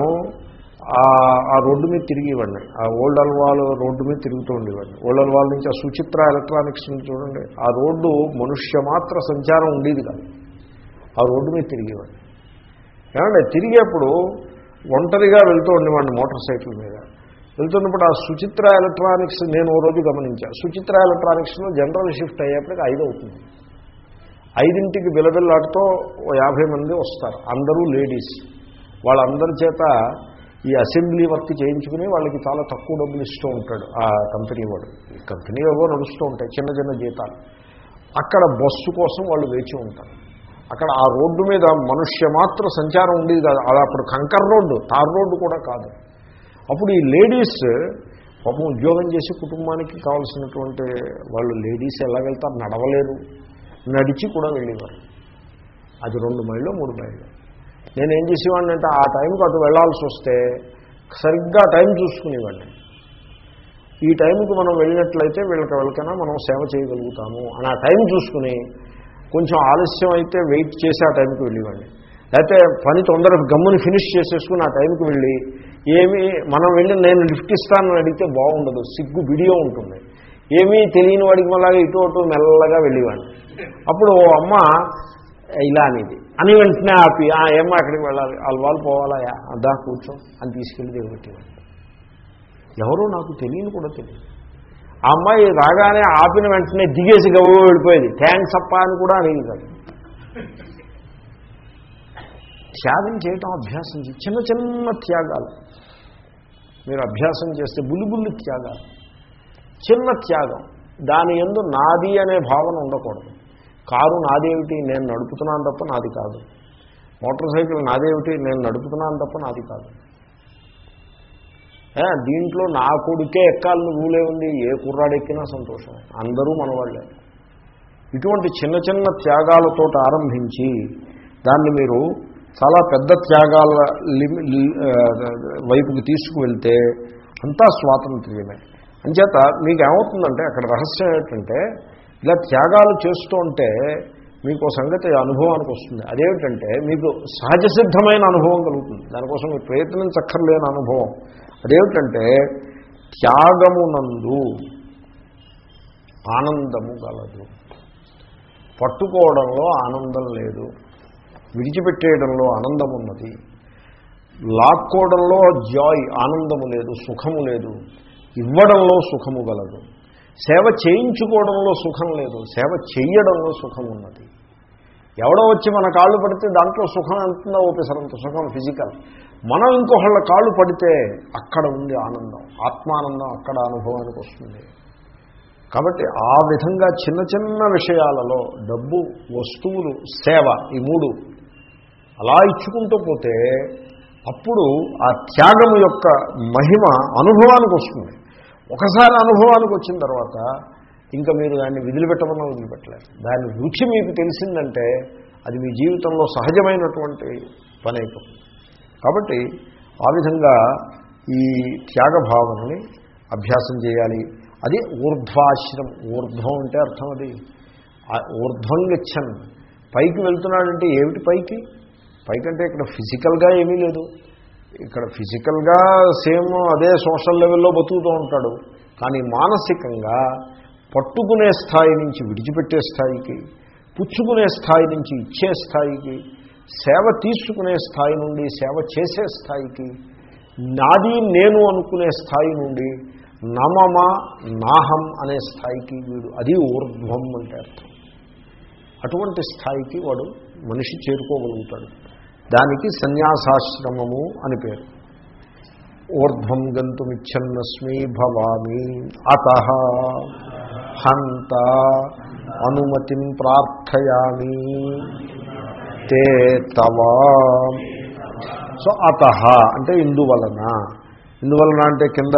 A: ఆ రోడ్డు మీద తిరిగి ఇవ్వండి. ఆ ఓల్డ్ అల్వాల్ రోడ్డు మీద తిరుగుతూ ఉండేవాడిని. ఓల్డ్ అల్వాల్ నుంచి ఆ సుచిత్ర ఎలక్ట్రానిక్స్ నుంచి చూడండి. ఆ రోడ్డు మనుష్య మాత్ర సంచారం ఉండేది కాదు. ఆ రోడ్డు మీద తిరిగేవాడిని ఏమంటే తిరిగేప్పుడు ఒంటరిగా వెళ్తూ ఉండేవాడిని మోటార్ సైకిల్ మీద. వెళ్తున్నప్పుడు ఆ సుచిత్ర ఎలక్ట్రానిక్స్ నేను ఓ రోజు గమనించాను సుచిత్ర ఎలక్ట్రానిక్స్లో జనరల్ షిఫ్ట్ అయ్యేప్పటికి ఐదు అవుతుంది. ఐదింటికి బిలబిల్లాడుతూ ఓ యాభై మంది వస్తారు. అందరూ లేడీస్. వాళ్ళందరి చేత ఈ అసెంబ్లీ వర్క్ చేయించుకుని వాళ్ళకి చాలా తక్కువ డబ్బులు ఇస్తూ ఉంటాడు ఆ కంపెనీ వాడు. కంపెనీ ఏవో నడుస్తూ ఉంటాయి చిన్న చిన్న జీతాలు. అక్కడ బస్సు కోసం వాళ్ళు వేచి ఉంటారు. అక్కడ ఆ రోడ్డు మీద మనుష్య మాత్ర సంచారం ఉండేది కాదు. అది అప్పుడు కంకర్ రోడ్డు తార్ రోడ్డు కూడా కాదు. అప్పుడు ఈ లేడీస్ పాపం ఉద్యోగం చేసి కుటుంబానికి కావాల్సినటువంటి వాళ్ళు లేడీస్ ఎలా వెళ్తారు నడవలేరు. నడిచి కూడా వెళ్ళేవారు. అది రెండు మైళ్ళు మూడు మైళ్ళు. నేనేం చేసేవాడిని అంటే ఆ టైంకి అటు వెళ్ళాల్సి వస్తే సరిగ్గా టైం చూసుకునేవాడిని. ఈ టైంకి మనం వెళ్ళినట్లయితే వీళ్ళకి వెళ్ళకైనా మనం సేవ చేయగలుగుతాము అని ఆ టైం చూసుకుని కొంచెం ఆలస్యం అయితే వెయిట్ చేసి ఆ టైంకి వెళ్ళేవాడిని. లేకపోతే పని తొందరగా గమ్ముని ఫినిష్ చేసేసుకుని ఆ టైంకి వెళ్ళి ఏమీ మనం వెళ్ళి నేను లిఫ్ట్ ఇస్తానని అడిగితే బాగుండదు సిగ్గు బిడియో ఉంటుంది. ఏమీ తెలియని వాడికి మళ్ళీ ఇటు అటు మెల్లగా వెళ్ళేవాడిని. అప్పుడు ఓ అమ్మ ఇలా అనేది. అని వెంటనే ఆపి ఆ ఏమో అక్కడికి వెళ్ళాలి? అల్వాలు పోవాలా అదా కూర్చో అని తీసుకెళ్ళి దిగబెట్టేవాడు ఎవరో నాకు తెలియని కూడా తెలియదు. ఆ అమ్మాయి రాగానే ఆపిన వెంటనే దిగేసి గవ్వ వెళ్ళిపోయేది. థ్యాంక్స్ అప్ప అని కూడా అనేది కాదు త్యాగం చేయటం అభ్యాసం చిన్న చిన్న త్యాగాలు. మీరు అభ్యాసం చేస్తే బుల్లి త్యాగాలు. చిన్న త్యాగం. దాని ఎందు నాది అనే భావన ఉండకూడదు. కారు నాదేమిటి నేను నడుపుతున్నాను తప్ప నాది కాదు. మోటార్ సైకిల్ నాదేమిటి నేను నడుపుతున్నాను తప్ప నాది కాదు. దీంట్లో నా కొడుకే ఎక్కాలని రూలే ఉంది ఏ కుర్రాడు ఎక్కినా సంతోషం అందరూ మనవాళ్ళే ఇటువంటి చిన్న చిన్న త్యాగాలతో ఆరంభించి దాన్ని మీరు చాలా పెద్ద త్యాగాల వైపుకి తీసుకువెళ్తే అంతా స్వాతంత్ర్యమే. అంచేత మీకు ఏమవుతుందంటే అక్కడ రహస్యం ఏంటంటే ఇలా త్యాగాలు చేస్తూ ఉంటే మీకు సంగతి అనుభవానికి వస్తుంది. అదేమిటంటే మీకు సహజ సిద్ధమైన అనుభవం కలుగుతుంది. దానికోసం మీరు ప్రయత్నించక్కర్లేని అనుభవం. అదేమిటంటే త్యాగమునందు ఆనందము గలదు పట్టుకోవడంలో ఆనందం లేదు. విడిచిపెట్టేయడంలో ఆనందం ఉన్నది లాక్కోవడంలో జాయ్ ఆనందము లేదు సుఖము లేదు. ఇవ్వడంలో సుఖము గలదు. సేవ చేయించుకోవడంలో సుఖం లేదు సేవ చేయడంలో సుఖం ఉన్నది. ఎవడో వచ్చి మన కాళ్ళు పడితే దాంట్లో సుఖం ఎంతుందో ఓపెసరంత సుఖం ఫిజికల్. మనం ఇంకొకళ్ళ కాళ్ళు పడితే అక్కడ ఉంది ఆనందం ఆత్మానందం అక్కడ అనుభవానికి వస్తుంది. కాబట్టి ఆ విధంగా చిన్న చిన్న విషయాలలో డబ్బు వస్తువులు సేవ ఈ మూడు అలా ఇచ్చుకుంటూ పోతే అప్పుడు ఆ త్యాగం యొక్క మహిమ అనుభవానికి వస్తుంది. ఒకసారి అనుభవానికి వచ్చిన తర్వాత ఇంకా మీరు దాన్ని విదిలిపెట్టమన్నా వదిలిపెట్టలేరు దాని రుచి మీకు తెలిసిందంటే అది మీ జీవితంలో సహజమైనటువంటి పని అయిపోతుంది కాబట్టి ఆ విధంగా ఈ త్యాగ భావనని అభ్యాసం చేయాలి. అది ఊర్ధ్వాశ్రం ఊర్ధ్వం అంటే అర్థం అది. ఊర్ధ్వం గచ్చన్ పైకి వెళ్తున్నాడంటే ఏమిటి పైకి? పైకంటే ఇక్కడ ఫిజికల్గా ఏమీ లేదు. ఇక్కడ ఫిజికల్గా సేమ్ అదే సోషల్ లెవెల్లో బతుకుతూ ఉంటాడు. కానీ మానసికంగా పట్టుకునే స్థాయి నుంచి విడిచిపెట్టే స్థాయికి పుచ్చుకునే స్థాయి నుంచి ఇచ్చే స్థాయికి సేవ తీసుకునే స్థాయి నుండి సేవ చేసే స్థాయికి నాది నేను అనుకునే స్థాయి నుండి నమమ నాహం అనే స్థాయికి వీడు అది ఊర్ధ్వం అంటే అర్థం. అటువంటి స్థాయికి వాడు మనిషి చేరుకోగలుగుతాడు. దానికి సన్యాసాశ్రమము అని పేరు. ఊర్ధ్వం గంతుమిచ్చన్నస్మి భవామి అత హంత అనుమతిం ప్రార్థయామి తే తవా. సో అత అంటే ఇందువలన. ఇందువలన అంటే కింద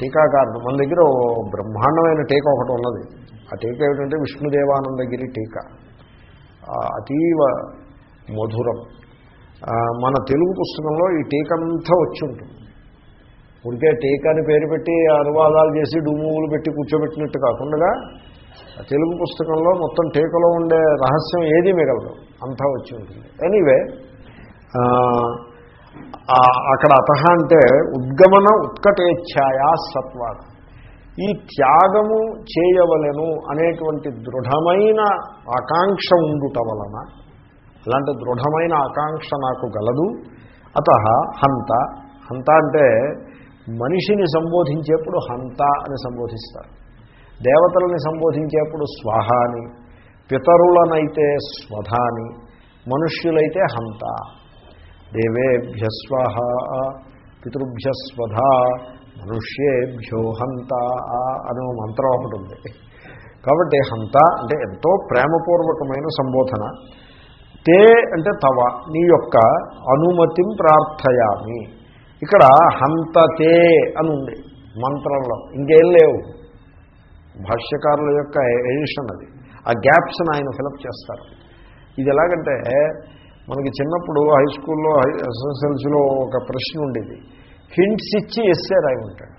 A: టీకాకారణం. మన దగ్గర ఓ బ్రహ్మాండమైన టీక ఒకటి ఉన్నది. ఆ టీక ఏమిటంటే విష్ణుదేవానందగిరి టీక. అతీవ మధురం. మన తెలుగు పుస్తకంలో ఈ టీకంతా వచ్చి ఉంటుంది. ఉడికే టీకాని పేరు పెట్టి అనువాదాలు చేసి డుమూవులు పెట్టి కూర్చోబెట్టినట్టు కాకుండా తెలుగు పుస్తకంలో మొత్తం టీకలో ఉండే రహస్యం ఏది మిగలదు. అంతా వచ్చి ఉంటుంది. ఎనీవే అక్కడ అత అంటే ఉద్గమన ఉత్కటేచ్ఛాయా సత్వాద. ఈ త్యాగము చేయవలెను అనేటువంటి దృఢమైన ఆకాంక్ష ఉండుట వలన అలాంటి దృఢమైన ఆకాంక్ష నాకు గలదు. అత హంత. హంత అంటే మనిషిని సంబోధించేప్పుడు హంత అని సంబోధిస్తారు. దేవతలని సంబోధించేప్పుడు స్వాహ అని పితరులనైతే స్వధ అని మనుష్యులైతే హంత. దేవేభ్య స్వాహ పితృభ్య స్వధ మనుష్యేభ్యో హంత అనే మంత్రం ఒకటి ఉంది. కాబట్టి హంత అంటే ఎంతో ప్రేమపూర్వకమైన సంబోధన. తే అంటే తవ నీ యొక్క అనుమతిం ప్రార్థయామి. ఇక్కడ హంతతే అని ఉంది మంత్రంలో ఇంకేం లేవు. భాష్యకారుల యొక్క ఎడిషన్ అది. ఆ గ్యాప్స్ని ఆయన ఫిలప్ చేస్తారు. ఇది ఎలాగంటే మనకి చిన్నప్పుడు హై స్కూల్లో హై ఎస్ఎస్ఎల్సీలో ఒక ప్రశ్న ఉండేది. హింట్స్ ఇచ్చి ఎస్సే రాయి ఉంటాడు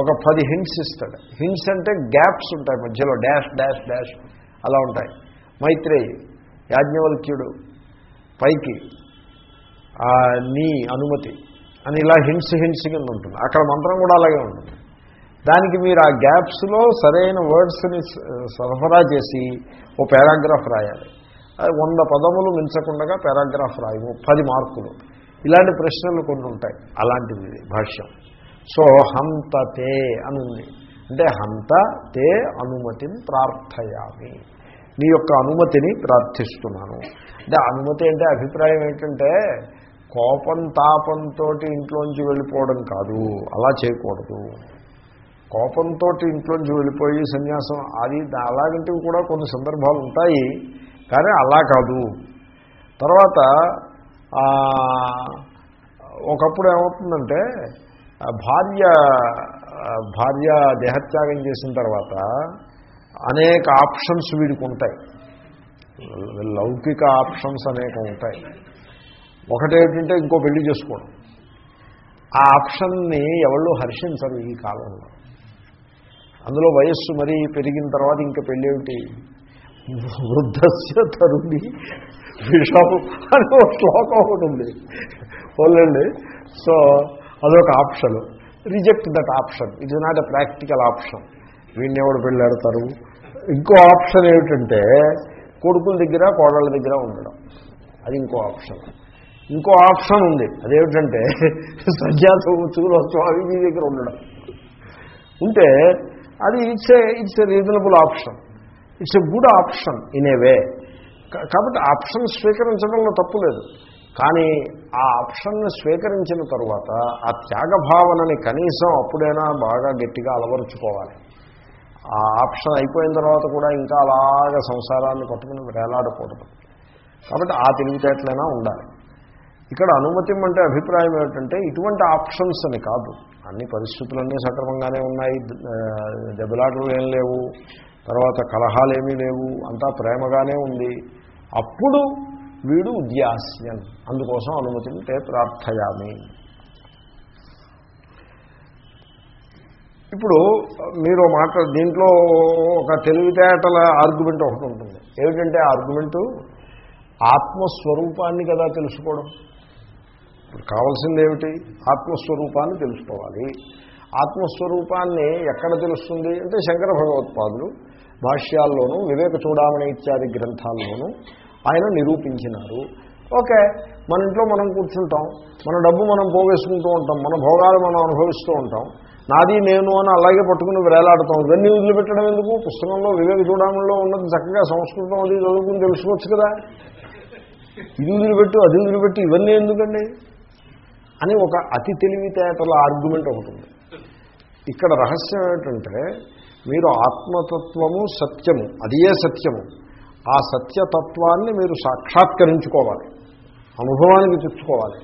A: ఒక పది హింట్స్ ఇస్తాడు. హింట్స్ అంటే గ్యాప్స్ ఉంటాయి మధ్యలో డాష్ డాష్ డాష్. అలా ఉంటాయి. మైత్రేయి యాజ్ఞవల్క్యుడు పైకి నీ అనుమతి అని ఇలా హింట్స్ హింట్స్ కింద ఉంటుంది. అక్కడ మంత్రం కూడా అలాగే ఉంటుంది. దానికి మీరు ఆ గ్యాప్స్లో సరైన వర్డ్స్ని సరఫరా చేసి ఓ పారాగ్రాఫ్ రాయాలి. వంద పదములు మించకుండా పారాగ్రాఫ్ రాయము పది మార్కులు. ఇలాంటి ప్రశ్నలు కొన్ని ఉంటాయి. అలాంటిది భాష్యం. సో హంత తే అని ఉంది అంటే హంత తే అనుమతిని ప్రార్థయామి. మీ యొక్క అనుమతిని ప్రార్థిస్తున్నాను. అంటే అనుమతి అంటే అభిప్రాయం ఏంటంటే కోపం తాపంతో ఇంట్లోంచి వెళ్ళిపోవడం కాదు. అలా చేయకూడదు. కోపంతో ఇంట్లోంచి వెళ్ళిపోయి సన్యాసం అది అలాగంటివి కూడా కొన్ని సందర్భాలు ఉంటాయి. కానీ అలా కాదు. తర్వాత ఒకప్పుడు ఏమవుతుందంటే భార్య భార్య దేహత్యాగం చేసిన తర్వాత అనేక ఆప్షన్స్ వీడికి ఉంటాయి లౌకిక ఆప్షన్స్ అనేక ఉంటాయి. ఒకటేమిటంటే ఇంకో పెళ్ళి చేసుకోవడం. ఆ ఆప్షన్ని ఎవళ్ళు హర్షించరు ఈ కాలంలో. అందులో వయస్సు మరీ పెరిగిన తర్వాత ఇంకా పెళ్ళేమిటి? వృద్ధస్య తరుణి విషము అని ఒక శ్లోకం ఒకటి ఉంది. పోలండి సో అదొక option. Reject that option. It is not a practical option. వీడిని ఎవడు పెళ్ళాడతారు? ఇంకో ఆప్షన్ ఏమిటంటే కొడుకుల దగ్గర కోడళ్ళ దగ్గర ఉండడం. అది ఇంకో ఆప్షన్. ఇంకో ఆప్షన్ ఉంది. అదేమిటంటే సన్యాస ఉచ్చుకులు స్వామి మీ దగ్గర ఉండడం. ఉంటే అది it's a it's a reasonable option it's a good option in a way కాబట్టి ఆప్షన్ స్వీకరించడంలో తప్పు లేదు. కానీ ఆ ఆప్షన్ని స్వీకరించిన తర్వాత ఆ త్యాగ భావనని కనీసం అప్పుడైనా బాగా గట్టిగా అలవరుచుకోవాలి. ఆ ఆప్షన్ అయిపోయిన తర్వాత కూడా ఇంకా అలాగ సంసారాన్ని పట్టుకుని వేలాడకూడదు. కాబట్టి ఆ తెలివితేటలైనా ఉండాలి. ఇక్కడ అనుమతి అంటే అభిప్రాయం ఏమిటంటే ఇటువంటి ఆప్షన్స్ అని కాదు. అన్ని పరిస్థితులన్నీ సక్రమంగానే ఉన్నాయి. దెబ్బలాటలు ఏం లేవు. తర్వాత కలహాలు ఏమీ లేవు. అంతా ప్రేమగానే ఉంది. అప్పుడు వీడు ఉద్యాస్యన్ అందుకోసం అనుమతిని తే ప్రార్థయామి. ఇప్పుడు మీరు మాట దీంట్లో ఒక తెలివితేటల ఆర్గ్యుమెంట్ ఒకటి ఉంటుంది. ఏమిటంటే ఆర్గ్యుమెంటు ఆత్మస్వరూపాన్ని కదా తెలుసుకోవడం. ఇప్పుడు కావాల్సింది ఏమిటి? ఆత్మస్వరూపాన్ని తెలుసుకోవాలి. ఆత్మస్వరూపాన్ని ఎక్కడ తెలుస్తుంది? అంటే శంకర భగవత్పాదులు భాష్యాల్లోనూ వివేక చూడామణి ఇత్యాది గ్రంథాల్లోనూ ఆయన నిరూపించినారు. ఓకే మన ఇంట్లో మనం కూర్చుంటాం మన డబ్బు మనం పోగేసుకుంటూ ఉంటాం మన భోగాలు మనం అనుభవిస్తూ ఉంటాం. నాది నేను అని అలాగే పట్టుకుని వేలాడుతాం. ఇవన్నీ వదిలిపెట్టడం ఎందుకు? పుస్తకంలో వివేక చూడడంలో ఉన్నది చక్కగా సంస్కృతం అది చదువుకుని తెలుసుకోవచ్చు కదా. ఇది వదిలిపెట్టు అది వదిలిపెట్టి ఇవన్నీ ఎందుకండి? అని ఒక అతి తెలివితేటల ఆర్గ్యుమెంట్ ఒకటి ఉంది. ఇక్కడ రహస్యం ఏమిటంటే మీరు ఆత్మతత్వము సత్యము అదియే సత్యము. ఆ సత్యతత్వాన్ని మీరు సాక్షాత్కరించుకోవాలి. అనుభవానికి తెచ్చుకోవాలి.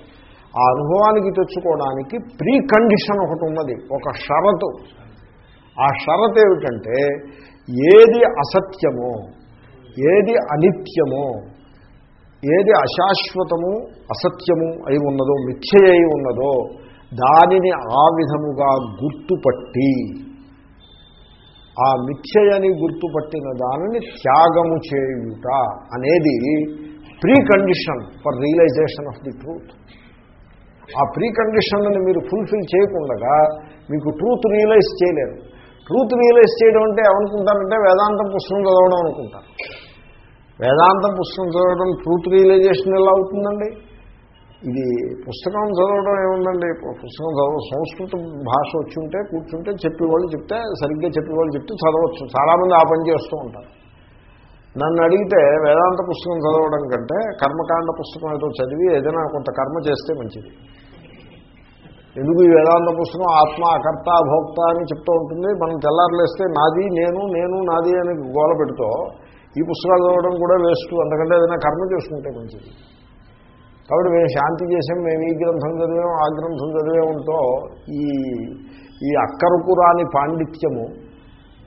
A: ఆ అనుభవానికి తెచ్చుకోవడానికి ప్రీ కండిషన్ ఒకటి ఉన్నది ఒక షరతు. ఆ షరత్ ఏమిటంటే ఏది అసత్యమో ఏది అనిత్యమో ఏది అశాశ్వతము అసత్యము అయి ఉన్నదో మిథ్య అయి ఉన్నదో దానిని ఆ విధముగా గుర్తుపట్టి ఆ మిథ్యయని గుర్తుపట్టిన దానిని త్యాగము చేయుట అనేది precondition for realisation of the truth. ఆ ప్రీ కండిషన్ని మీరు ఫుల్ఫిల్ చేయకుండా మీకు ట్రూత్ రియలైజ్ చేయలేరు. ట్రూత్ రియలైజ్ చేయడం అంటే ఏమనుకుంటారంటే వేదాంతం పుస్తకం చదవడం అనుకుంటారు. వేదాంతం పుస్తకం చదవడం ట్రూత్ రియలైజేషన్ ఎలా అవుతుందండి? ఇది పుస్తకం చదవడం ఏముందండి? పుస్తకం చదవడం సంస్కృత భాష వచ్చి ఉంటే కూర్చుంటే చెప్పేవాళ్ళు చెప్తే సరిగ్గా చెప్పేవాళ్ళు చెప్తే చదవచ్చు. చాలామంది ఆ పని చేస్తూ ఉంటారు. నన్ను అడిగితే వేదాంత పుస్తకం చదవడం కంటే కర్మకాండ పుస్తకం ఏదో చదివి ఏదైనా కొంత కర్మ చేస్తే మంచిది. ఎందుకు ఈ వేదాంత పుస్తకం ఆత్మ అకర్త భోక్త అని చెప్తూ ఉంటుంది? మనం తెల్లారులేస్తే నాది నేను నేను నాది అని గోల పెడుతూ ఈ పుస్తకాలు చదవడం కూడా వేస్ట్. అందుకంటే ఏదైనా కర్మ చేసుకుంటే మంచిది. కాబట్టి మేము శాంతి చేసాం మేము ఈ గ్రంథం చదివాం ఆ గ్రంథం చదివామంతో ఈ ఈ అక్కరకు రాని పాండిత్యము.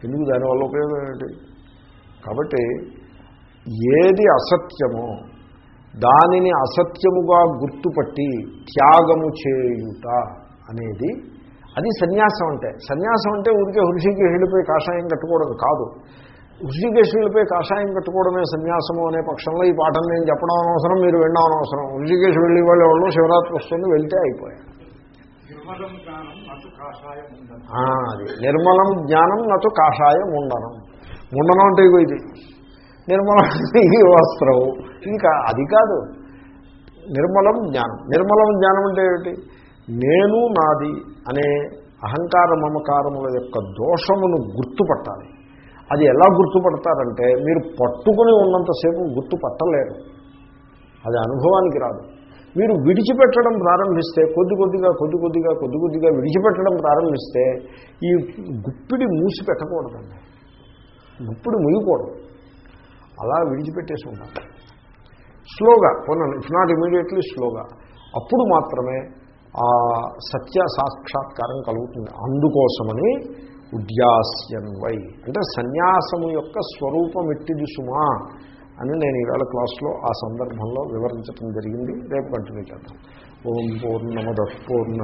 A: ఎందుకు దానివల్ల ఉపయోగం ఏంటి కాబట్టి ఏది అసత్యమో దానిని అసత్యముగా గుర్తుపట్టి త్యాగము చేయుట అనేది అది సన్యాసం అంటే. సన్యాసం అంటే ఊరికే హృషికేశుడిపై కాషాయం కట్టుకోవడం కాదు. హృషికేశుడిపై కాషాయం కట్టుకోవడమే సన్యాసము అనే పక్షంలో ఈ పాఠం నేను చెప్పడం అనవసరం మీరు వినడం అనవసరం. హృషికేశ్ వెళ్ళి వాళ్ళు ఎవరు శివరాత్రి వస్తుంది వెళ్తే అయిపోయాయి అది. నిర్మలం జ్ఞానం నటు కాషాయం ఉండనం. ముండనం అంటే ఇగో ఇది. నిర్మలం ఈ వస్త్రం ఇంకా అది కాదు. నిర్మలం జ్ఞానం. నిర్మలం జ్ఞానం అంటే ఏమిటి? నేను నాది అనే అహంకార మమకారముల యొక్క దోషమును గుర్తుపట్టాలి. అది ఎలా గుర్తుపడతారంటే మీరు పట్టుకుని ఉన్నంతసేపు గుర్తుపట్టలేరు. అది అనుభవానికి రాదు. మీరు విడిచిపెట్టడం ప్రారంభిస్తే కొద్ది కొద్దిగా కొద్ది కొద్దిగా కొద్ది కొద్దిగా విడిచిపెట్టడం ప్రారంభిస్తే ఈ గుప్పిడి మూసి పెట్టకూడదండి ఇప్పుడు ముగిపోవడం అలా విడిచిపెట్టేసి ఉండాలి స్లోగా కొన్నాను ఇఫ్ నాట్ ఇమీడియట్లీ స్లోగా. అప్పుడు మాత్రమే ఆ సత్య సాక్షాత్కారం కలుగుతుంది. అందుకోసమని ఉద్యాస్యన్వై అంటే సన్యాసము యొక్క స్వరూపం ఎట్టిది సుమా అని నేను ఈవేళ క్లాస్లో ఆ సందర్భంలో వివరించడం జరిగింది. రేపు కంటిన్యూ చేద్దాం. ఓం పూర్ణమద పూర్ణ